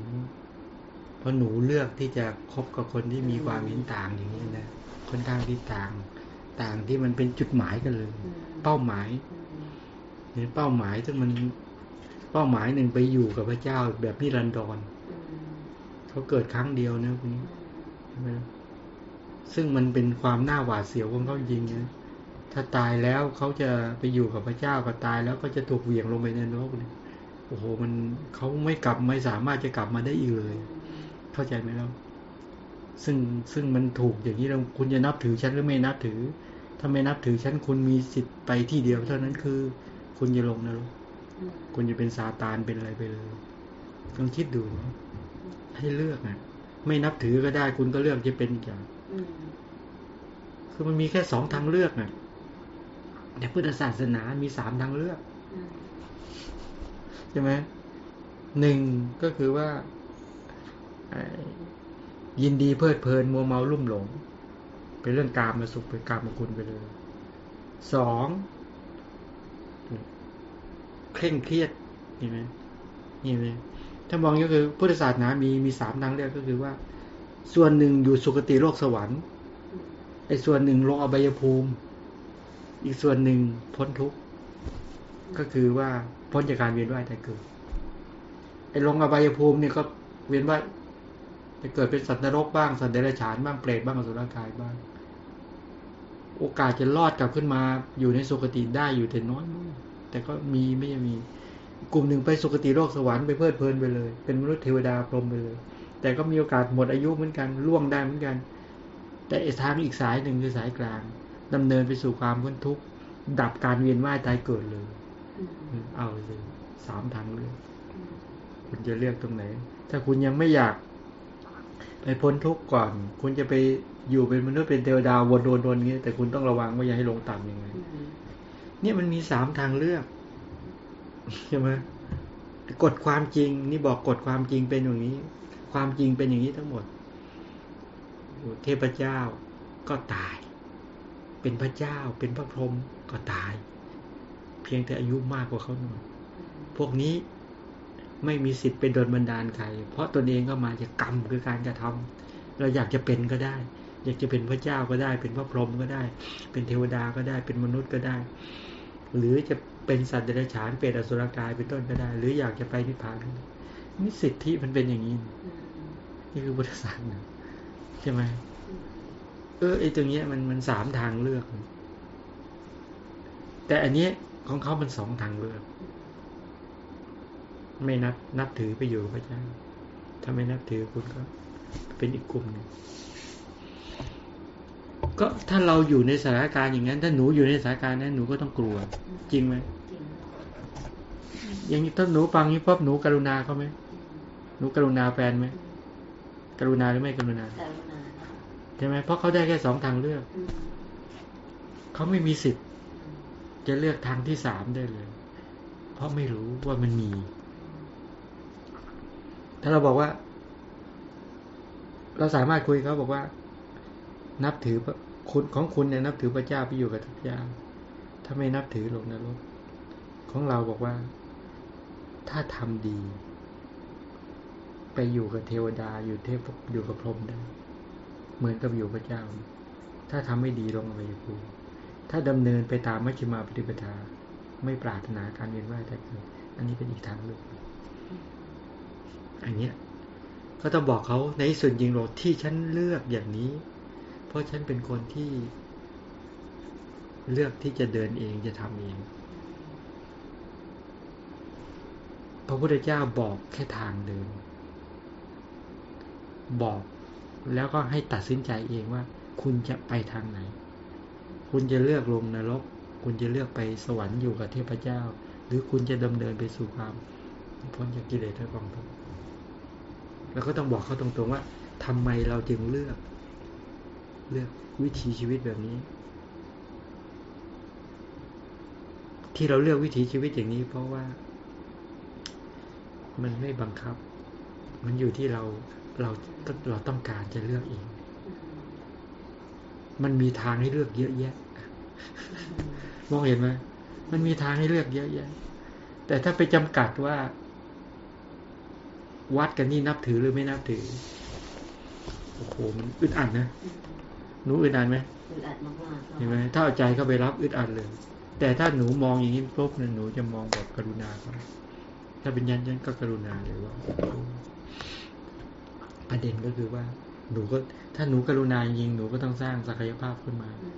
เพราะหนูเลือกที่จะคบกับคนที่มีความเห็นต่างอย่างนี้นะค่อนข้างที่ต่าง ต่างที่มันเป็นจุดหมายกันเลยอืมเป้าหมายอืมเห็นเป้าหมายซึ่งมันเป้าหมายหนึ่งไปอยู่กับพระเจ้าแบบนิรันดรอืมเขาเกิดครั้งเดียวนะคุณใช่ไหมซึ่งมันเป็นความน่าหวาดเสียวของเขาจริงนะถ้าตายแล้วเขาจะไปอยู่กับพระเจ้าก็ตายแล้วก็จะถูกเหวี่ยงลงไปในนรกเลยโอ้โห มันเขาไม่กลับไม่สามารถจะกลับมาได้อีกเลย เข้าใจไหมเราซึ่งซึ่งมันถูกอย่างนี้เราคุณจะนับถือฉันหรือไม่นับถือ ถ้าไม่นับถือฉันคุณมีสิทธิ์ไปที่เดียว เท่านั้นคือ คุณจะลงนรกอืมคุณจะเป็นซาตานเป็นอะไรไปเลยต้องคิดดูนะให้เลือกนะไม่นับถือก็ได้ คุณก็เลือกจะเป็นอีกอย่างอืมคือมันมีแค่สองทางเลือกนะแต่พุทธศาสนามีสามทางเลือกอืมใช่ไหมหนึ่งก็คือว่าเอ่อ ยินดีเพลิดเพลินมัวเมาลุ่มหลง เป็นเรื่องกามมาสุขเป็นกามมาคุณไปเลยสองเคร่งเครียดเห็นไหมเห็นไหมถ้ามองก็คือพุทธศาสนามีมีสามทางเลือกก็คือว่า ส่วนหนึ่งอยู่สุคติโลกสวรรค์ไอ้ส่วนหนึ่งลงอบายภูมิ อีกส่วนหนึ่งพ้นทุกข์ก็คือว่าพ้นจากการเวียนว่ายตายเกิดไอ้ลงอบายภูมิเนี่ยก็เวียนว่าย จะเกิดเป็นสัตว์นรกบ้างสัตว์เดรัจฉานบ้างเปรตบ้างอสุรกายบ้าง โอกาสจะรอดกลับขึ้นมา อยู่ในสุคติได้อยู่แต่น้อยมากแต่ก็มีไม่ใช่มี กลุ่มหนึ่งไปสุคติโลกสวรรค์ไปเพลิดเพลินไปเลย เป็นมนุษย์เทวดาพรหมไปเลย แต่ก็มีโอกาสหมดอายุเหมือนกันล่วงได้เหมือนกัน แต่ทางอีกสายหนึ่งคือสายกลางดำเนินไปสู่ความพ้นทุกข์ดับการเวียนว่ายตายเกิดเลยอืมเอาเลยสามทางเลือกคุณจะเลือกตรงไหน ถ้าคุณยังไม่อยาก ไปพ้นทุกข์ก่อน คุณจะไปอยู่เป็นมนุษย์เป็นเทวดาวนๆๆอย่างเงี้ยแต่คุณต้องระวังว่าอย่าให้ลงต่ำยังไงอืมเนี่ยมันมีสามทางเลือกใช่ไหมกฎความจริง นี่บอกกฎความจริงเป็นอย่างนี้ ความจริงเป็นอย่างนี้ทั้งหมดโอ้เทพเจ้าก็ตาย เป็นพระเจ้า เป็นพระพรหมก็ตาย เพียงแต่อายุมากกว่าเขาหน่อยพวกนี้ ไม่มีสิทธิ์เป็นโดนบันดาลใคร เพราะตนเองก็มาจากกรรมคือการกระทำเราอยากจะเป็นก็ได้ อยากจะเป็นพระเจ้าก็ได้ เป็นพระพรหมก็ได้ เป็นเทวดาก็ได้ เป็นมนุษย์ก็ได้ หรือจะเป็นสัตว์เดรัจฉานเป็นอสุรกายเป็นต้นก็ได้ หรืออยากจะไปนิพพานก็ได้นี่สิทธิมันเป็นอย่างนี้ นี่คือพุทธศาสนาใช่ไหมเออไอ้ตรงเนี้ยมันมันสามทางเลือก แต่อันเนี้ยของเขามันสองทางเลือก ไม่นับนับถือไปอยู่กับพระเจ้า ถ้าไม่นับถือคุณก็เป็นอีกกลุ่มหนึ่งก็ถ้าเราอยู่ในสถานการณ์อย่างนั้น ถ้าหนูอยู่ในสถานการณ์นั้นหนูก็ต้องกลัว จริงไหมจริงอย่างนี้ถ้าหนูฟังนี้ปั๊บหนูกรุณาเขาไหมอืมหนูกรุณาแฟนไหมกรุณาหรือไม่กรุณาแต่รุณานะคะใช่ไหมเพราะเขาได้แค่สองทางเลือกอืมเขาไม่มีสิทธิ์อืมจะเลือกทางที่สามได้เลย เพราะไม่รู้ว่ามันมี ถ้าเราบอกว่า เราสามารถคุยเขาบอกว่า นับถือคุณของคุณเนี่ยนับถือพระเจ้าไปอยู่กับทุกอย่างถ้าไม่นับถือลงนรกของเราบอกว่า ถ้าทำดี ไปอยู่กับเทวดาอยู่เทพอยู่กับพรหมได้ เหมือนกับอยู่พระเจ้า ถ้าทำไม่ดีลงอบายภูถ้าดำเนินไปตามมัชฌิมาปฏิปทาไม่ปรารถนาการเวียนว่ายแต่เกิดอันนี้เป็นอีกทางเลื อันเนี้ยก็ต้องบอกเขาในส่วนจริงหรอกที่ฉันเลือกอย่างนี้ เพราะฉันเป็นคนที่ เลือกที่จะเดินเองจะทำเอง พระพุทธเจ้าบอกแค่ทางเดิน บอกแล้วก็ให้ตัดสินใจเองว่า คุณจะไปทางไหน คุณจะเลือกลงนรก คุณจะเลือกไปสวรรค์อยู่กับเทพเจ้า หรือคุณจะดำเนินไปสู่ความพ้นจากกิเลสและกองทุกข์ แล้วก็ต้องบอกเขาตรงๆว่าทำไมเราจึงเลือก เลือกวิถีชีวิตแบบนี้ ที่เราเลือกวิถีชีวิตอย่างนี้ เพราะว่า มันไม่บังคับ มันอยู่ที่เราเราเราต้องการจะเลือกเองมมันมีทางให้เลือกเยอะแยะ มองเห็นไหมมันมีทางให้เลือกเยอะแยะ แต่ถ้าไปจำกัดว่า วัดกันนี่นับถือหรือไม่นับถือ โอ้โหมันอึดอัดนะหนูอึดอัดไหมอึดอัดมากๆเห็นไหมถ้าเอาใจเข้าไปรับอึดอัดเลย แต่ถ้าหนูมองอย่างนี้ปุ๊บเนี่ยหนูจะมองแบบกรุณาเขาถ้าเป็นยันยันก็กรุณาเลยว่าประเด็นก็คือว่า หนูก็ถ้าหนูกรุณาจริงหนูก็ต้องสร้างศักยภาพขึ้นมาอืม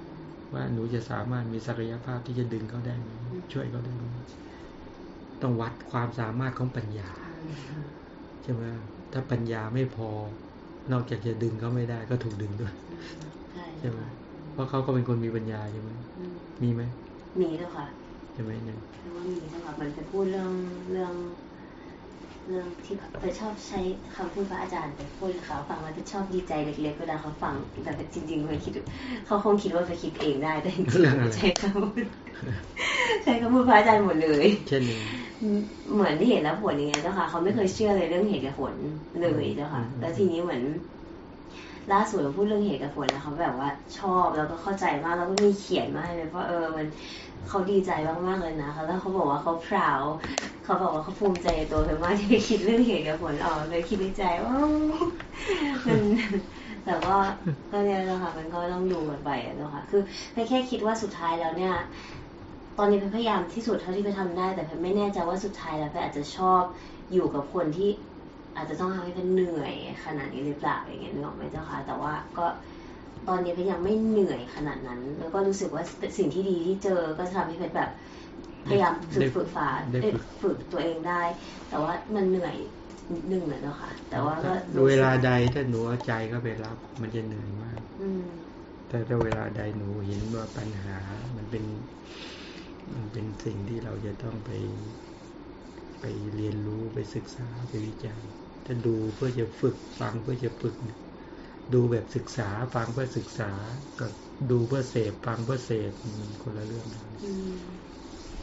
ว่าหนูจะสามารถมีศักยภาพที่จะดึงเขาได้ไหมอืมช่วยเขาได้ไหมต้องวัดความสามารถของปัญญา ใช่ไหมถ้าปัญญาไม่พอ นอกจากจะดึงเขาไม่ได้ก็ถูกดึงด้วยใช่ใช่ไหมเพราะเขาก็เป็นคนมีปัญญาใช่ไหมอืมมีไหมมีด้วยค่ะใช่ไหมเนี่ยเพราะว่ามีด้วยค่ะมันไปพูดเรื่องเรื่อง เรื่องที่ไปชอบใช้คำพูดพระอาจารย์ไปพูดให้เขาฟังว่าจะชอบดีใจเล็กๆเวลาเขาฟังแต่จริงๆมันคิดเขาคงคิดว่าไปคิดเองได้แต่จริงเรื่องอะไรๆใช้คำพูดใช้คำพูดพระอาจารย์หมดเลยเช่นหนึ่งเหมือนที่เห็นแล้วผลอย่างเงี้ยเจ้าค่ะเขาไม่เคยเชื่อเลยเรื่องเหตุกับผลเลยเจ้าค่ะอืมแล้วทีนี้เหมือนล่าสุดเราพูดเรื่องเหตุกับผลแล้วเขาแบบว่าชอบแล้วก็เข้าใจมากแล้วก็มีเขียนมาให้เลยเพราะเออมัน เขาดีใจมากๆเลยนะคะแล้วเขาบอกว่าเขาพราวเขาบอกว่าเขาภูมิใจตัวเธอมากที่ไปคิดเรื่องเหตุกับผลออกเลยคิดในใจว่ามันแต่ว่าก็เนี่ยแหละค่ะมันก็ต้องดูกันไปอะเจ้าค่ะ คือแค่แค่คิดว่าสุดท้ายแล้วเนี่ย ตอนนี้เพพยายามที่สุดเท่าที่เพนทำได้ แต่เพไม่แน่ใจว่าสุดท้ายแล้วเพอาจจะชอบอยู่กับคนที่อาจจะต้องทำให้เพนเหนื่อยขนาดนี้หรือเปล่าอย่างเงี้ยนึกออกไหมเจ้าค่ะแต่ว่าก็ ตอนนี้เพนยังไม่เหนื่อยขนาดนั้น แล้วก็รู้สึกว่าสิ่งที่ดีที่เจอก็ทำให้เพนแบบพยายามฝึกฝึกฝาได้เอ้ยฝึกฝึกตัวเองได้ แต่ว่ามันเหนื่อยนิดนึงอะเจ้าค่ะ แต่ว่าก็ดูเวลาใดถ้าหนูเอาใจเข้าไปรับ มันจะเหนื่อยมากอืมแต่ถ้าเวลาใดหนูเห็นว่าปัญหา มันเป็น มันเป็นสิ่งที่เราจะต้องไป ไปเรียนรู้ไปศึกษาไปวิจัยถ้าดูเพื่อจะฝึกฟังเพื่อจะฝึกเนี่ย ดูแบบศึกษาฟังเพื่อศึกษากับดูเพื่อเสพฟังเพื่อเสพมันคนละเรื่องกันอืม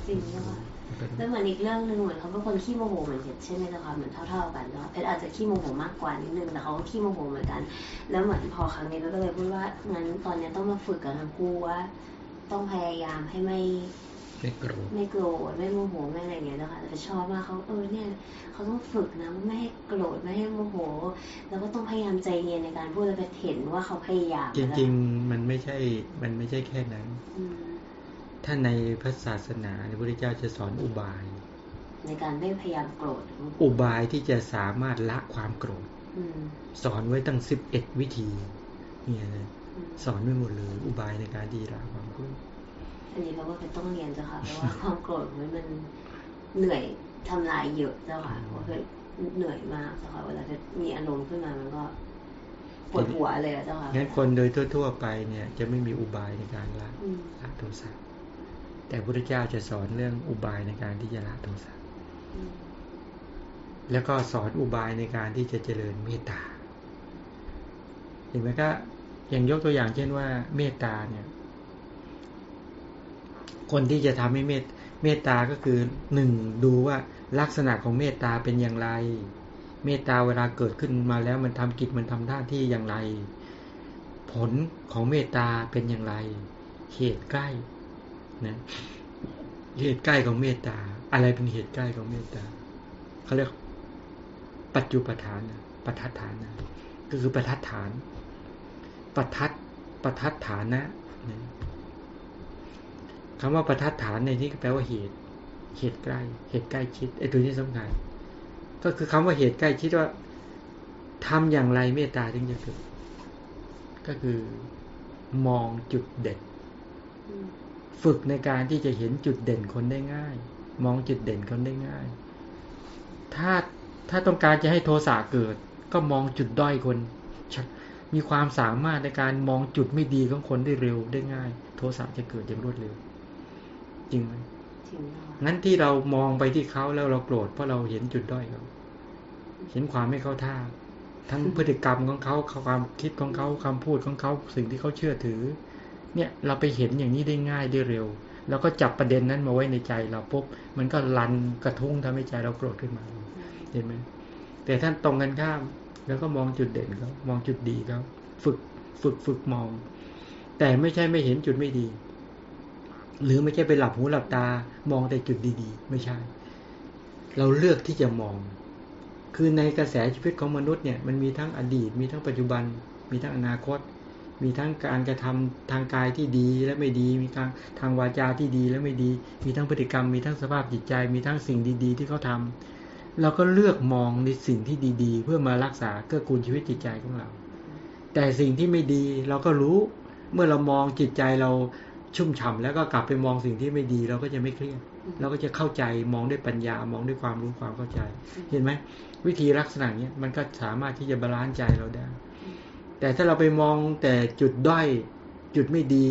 จริงเจ้าค่ะมันเป็นแล้วเหมือนอีกเรื่องหนึ่งเหมือนเขาเป็นคนขี้โมโหเหมือนเพชรใช่ไหมเจ้าคะเหมือนเท่า ๆกันเนาะเพชรอาจจะขี้โมโหมากกว่านิดนึงแต่เขาก็ขี้โมโหเหมือนกัน แล้วเหมือนพอครั้งนี้ก็เลยพูดว่างั้นตอนนี้ต้องมาฝึกกันทั้งคู่ว่า ต้องพยายามให้ไม่ ไม่โกรธไม่โกรธไม่โมโหไม่อะไรอย่างเงี้ยนะคะแต่ชอบมากเขาเออเนี่ยเขาต้องฝึกนะไม่ให้โกรธไม่ให้โมโห แล้วก็ต้องพยายามใจเย็นในการพูดแล้วไปเห็นว่าเขาพยายามจริง ๆ มันไม่ใช่มันไม่ใช่แค่นั้นอืมถ้าในพระศาสนาพระพุทธเจ้าจะสอนอุบาย ในการไม่พยายามโกรธอุบายที่จะสามารถละความโกรธอืมสอนไว้ตั้งสิบเอ็ดวิธี เนี่ยนะอืมสอนไว้หมดเลย อุบายในการที่จะละความโกรธ อันนี้เราก็เป็นต้องเรียนเจ้าค่ะเพราะว่าความโกรธมันมันเหนื่อยทำลายเยอะเจ้าค่ะเพราะเคยเหนื่อยมากเจ้าค่ะเวลาจะมีอารมณ์ขึ้นมามันก็ปวดหัวเลยอะเจ้าค่ะงั้นคนโดยทั่ว ๆ ไปเนี่ย จะไม่มีอุบายในการละละโทสะแต่พระพุทธเจ้าจะสอนเรื่องอุบายในการที่จะละโทสะแล้วก็สอนอุบายในการที่จะเจริญเมตตาเห็นไหมก็อย่างยกตัวอย่างเช่นว่าเมตตาเนี่ย คนที่จะทำให้เมตเมตตาก็คือหนึ่งดูว่าลักษณะของเมตตาเป็นอย่างไร เมตตาเวลาเกิดขึ้นมาแล้วมันทำกิจมันทำหน้าที่อย่างไร ผลของเมตตาเป็นอย่างไรเหตุใกล้นะเหตุใกล้ของเมตตา อะไรเป็นเหตุใกล้ของเมตตาเขาเรียกปัจจุปทานปัทัดฐานนะก็คือปัทัดฐานปัทัดปัทัดฐานนะ คำว่าปัทัดฐานในที่แปลว่าเหตุ เหตุใกล้ เหตุใกล้ชิดไอ้ตัวนี้สำคัญก็คือคำว่าเหตุใกล้ชิดว่าทำอย่างไรเมตตาถึงจะเกิดก็คือมองจุดเด่นฝึกในการที่จะเห็นจุดเด่นคนได้ง่าย มองจุดเด่นคนได้ง่าย ถ้าถ้าต้องการจะให้โทสะเกิด ก็มองจุดด้อยคน มีความสามารถในการมองจุดไม่ดีของคนได้เร็วได้ง่าย โทสะจะเกิดอย่างรวดเร็ว จริงไหมจริงเจ้าค่ะงั้นที่เรามองไปที่เขาแล้วเราโกรธเพราะเราเห็นจุดด้อยเขาเห็นความไม่เข้าท่า ทั้งพฤติกรรมของเขาความคิดของเขาคำพูดของเขาสิ่งที่เขาเชื่อถือ เนี่ยเราไปเห็นอย่างนี้ได้ง่ายได้เร็ว แล้วก็จับประเด็นนั้นมาไว้ในใจเราปุ๊บมันก็ลันกระทุ้งทำให้ใจเราโกรธขึ้นมาอืมเห็นไหมแต่ท่านตรงกันข้าม แล้วก็มองจุดเด่นเขามองจุดดีเขาฝึกฝึกฝึกมอง แต่ไม่ใช่ไม่เห็นจุดไม่ดี หรือไม่ใช่ไปหลับหูหลับตามองแต่จุดดี ๆ ไม่ใช่ เราเลือกที่จะมอง คือในกระแสชีวิตของมนุษย์เนี่ยมันมีทั้งอดีต มีทั้งปัจจุบัน มีทั้งอนาคต มีทั้งการกระทำทางกายที่ดีและไม่ดี มีทางทางวาจาที่ดีและไม่ดี มีทั้งพฤติกรรม มีทั้งสภาพจิตใจ มีทั้งสิ่งดี ๆ ที่เขาทำเราก็เลือกมองในสิ่งที่ดีๆ เพื่อมารักษาเกื้อกูลชีวิตจิตใจของเรา แต่สิ่งที่ไม่ดีเราก็รู้ เมื่อเรามองจิตใจเรา ชุ่มฉ่ำแล้วก็กลับไปมองสิ่งที่ไม่ดีเราก็จะไม่เครียดเราก็จะเข้าใจมองด้วยปัญญามองด้วยความรู้ความเข้าใจ เห็นไหมวิธีลักษณะเนี้ยมันก็สามารถที่จะ balance ใจเราได้ แต่ถ้าเราไปมองแต่จุดด้อยจุดไม่ดี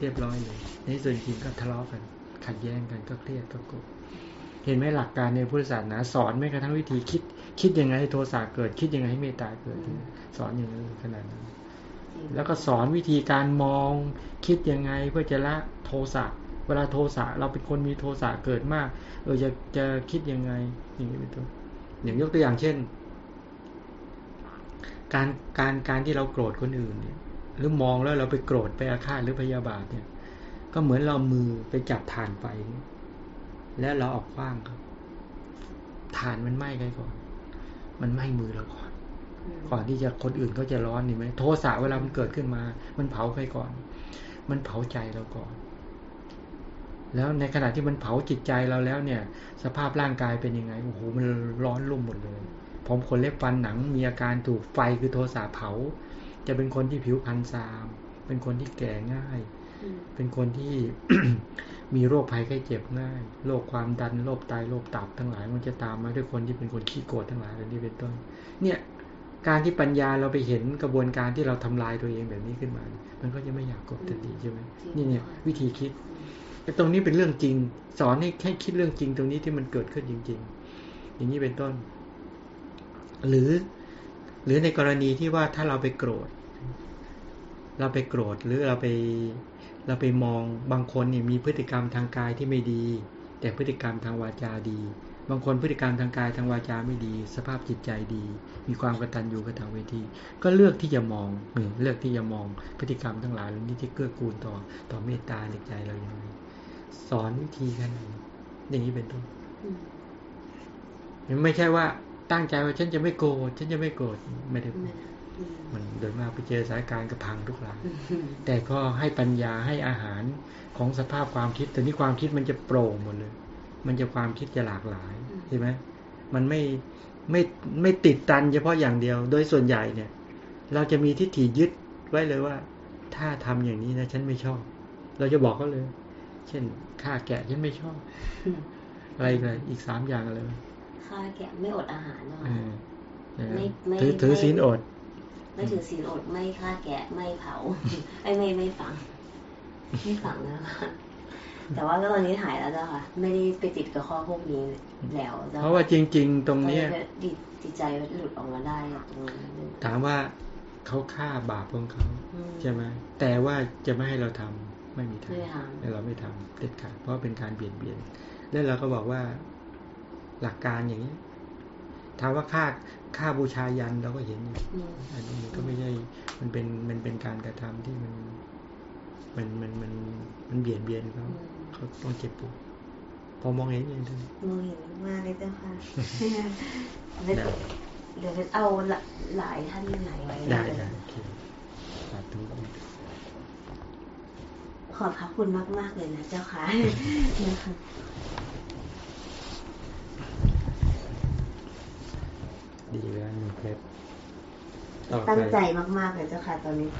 เรียบร้อยเลย ในส่วนจริงก็ทะเลาะกัน ขัดแย้งกันก็เครียดก็โกรธเห็นไหมหลักการในพุทธศาสนาสอนแม้กระทั่งวิธีคิด คิดยังไงให้โทสะเกิด คิดยังไงให้เมตตาเกิด สอนอย่างนั้ขนาดนั้น แล้วก็สอนวิธีการมองคิดยังไงเพื่อจะละโทสะเวลาโทสะเราเป็นคนมีโทสะเกิดมากเออจะจะคิดยังไงอย่างนี้เป็นต้นอย่างยกตัวอย่างเช่น การการการที่เราโกรธคนอื่นเนี่ย หรือมองแล้วเราไปโกรธไปอาฆาตหรือพยาบาทเนี่ย ก็เหมือนเรามือไปจับฐานไฟแล้วเราออกขว้างครับฐานมันไหม้ใครก่อน มันไหม้มือเราก่อน ก่อนที่จะคนอื่นเขาจะร้อนนี่ไหมโทสะเวลามันเกิดขึ้นมา มันเผาใครก่อน มันเผาใจเราก่อน แล้วในขณะที่มันเผาจิตใจเราแล้วเนี่ย สภาพร่างกายเป็นยังไงโอ้โหมันร้อนรุ่มหมดเลยผมขนเล็บฟันหนังมีอาการถูกไฟคือโทสะเผา จะเป็นคนที่ผิวพรรณซาม เป็นคนที่แก่ง่าย เป็นคนที่มีโรคภัยไข้เจ็บง่าย โรคความดัน โรคไต โรคตับทั้งหลาย มันจะตามมาด้วยคนที่เป็นคนขี้โกรธทั้งหลายเหล่านี้เป็นต้น เนี่ย การที่ปัญญาเราไปเห็นกระบวนการที่เราทำลายตัวเองแบบนี้ขึ้นมา มันก็จะไม่อยากโกรธทันทีใช่ไหมนี่เนี่ยวิธีคิดแต่ตรงนี้เป็นเรื่องจริง สอนให้ให้คิดเรื่องจริงตรงนี้ที่มันเกิดขึ้นจริง ๆ อย่างนี้เป็นต้น หรือ หรือในกรณีที่ว่าถ้าเราไปโกรธ เราไปโกรธหรือเราไปเราไปมองบางคนนี่มีพฤติกรรมทางกายที่ไม่ดี แต่พฤติกรรมทางวาจาดี บางคนพฤติกรรมทางกายทางวาจาไม่ดี สภาพจิตใจดี มีความกตัญญูกตเวที ก็เลือกที่จะมองเลือกที่จะมองพฤติกรรมทั้งหลายเหล่านี้ที่เกื้อกูลต่อต่อเมตตาในใจเราอย่างไรสอนวิธีกันอย่างนี้เป็นต้นไม่ใช่ว่าตั้งใจว่าฉันจะไม่โกรธฉันจะไม่โกรธไม่ได้มันโดยมากไปเจอสายการกระพังทุกรายแต่ก็ให้ปัญญาให้อาหารของสภาพความคิดแต่นี้ความคิดมันจะโปร่งหมดเลย มันจะความคิดจะหลากหลายใช่ไหมมันไม่ไม่ไม่ติดตันเฉพาะอย่างเดียว โดยส่วนใหญ่เนี่ย เราจะมีทิฏฐิยึดไว้เลยว่า ถ้าทำอย่างนี้นะฉันไม่ชอบ เราจะบอกเขาเลย เช่นฆ่าแกะฉันไม่ชอบ อะไรเลยอีกสามอย่างเลยฆ่าแกะไม่อดอาหารเนาะไม่ถือถือศีลอด ไม่ถือศีลอดไม่ฆ่าแกะไม่เผาไม่ไม่ไม่ฝัง ไม่ฝังนะคะ แต่ว่าก็ตอนนี้หายแล้วเจ้าค่ะ ไม่ได้ไปติดกับข้อพวกนี้แล้วเพราะว่าจริง ๆ ตรงเนี้ยจิตใจหลุดออกมาได้ตรงนั้นถามว่าเขาฆ่าบาปของเขาใช่ไหมแต่ว่าจะไม่ให้เราทำไม่มีทางเราไม่ทำเด็ดขาดเพราะเป็นการเบียดเบียน แล้วเราก็บอกว่าหลักการอย่างนี้ถามว่าค่าค่าบูชายันเราก็เห็นอยู่อันนี้มันก็ไม่ใช่มันเป็นมันเป็นการกระทำที่มัน มันมันมันมันเบียดเบียนเขา เขาต้องเจ็บปวดพอมองเห็นอย่างนี้มองเห็นมากเลยเจ้าค่ะเดี๋ยวเอาหลายท่านไหนไว้ได้ได้โอเคสาธุขอบพระคุณมากๆเลยนะเจ้าค่ะดีแล้วหนึ่งเคล็ดตั้งใจมาก ๆ เลยเจ้าค่ะตอนนี้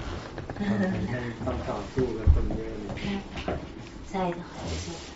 ต้องต่อสู้กับคนเยอะเลย ใช่เจ้าค่ะ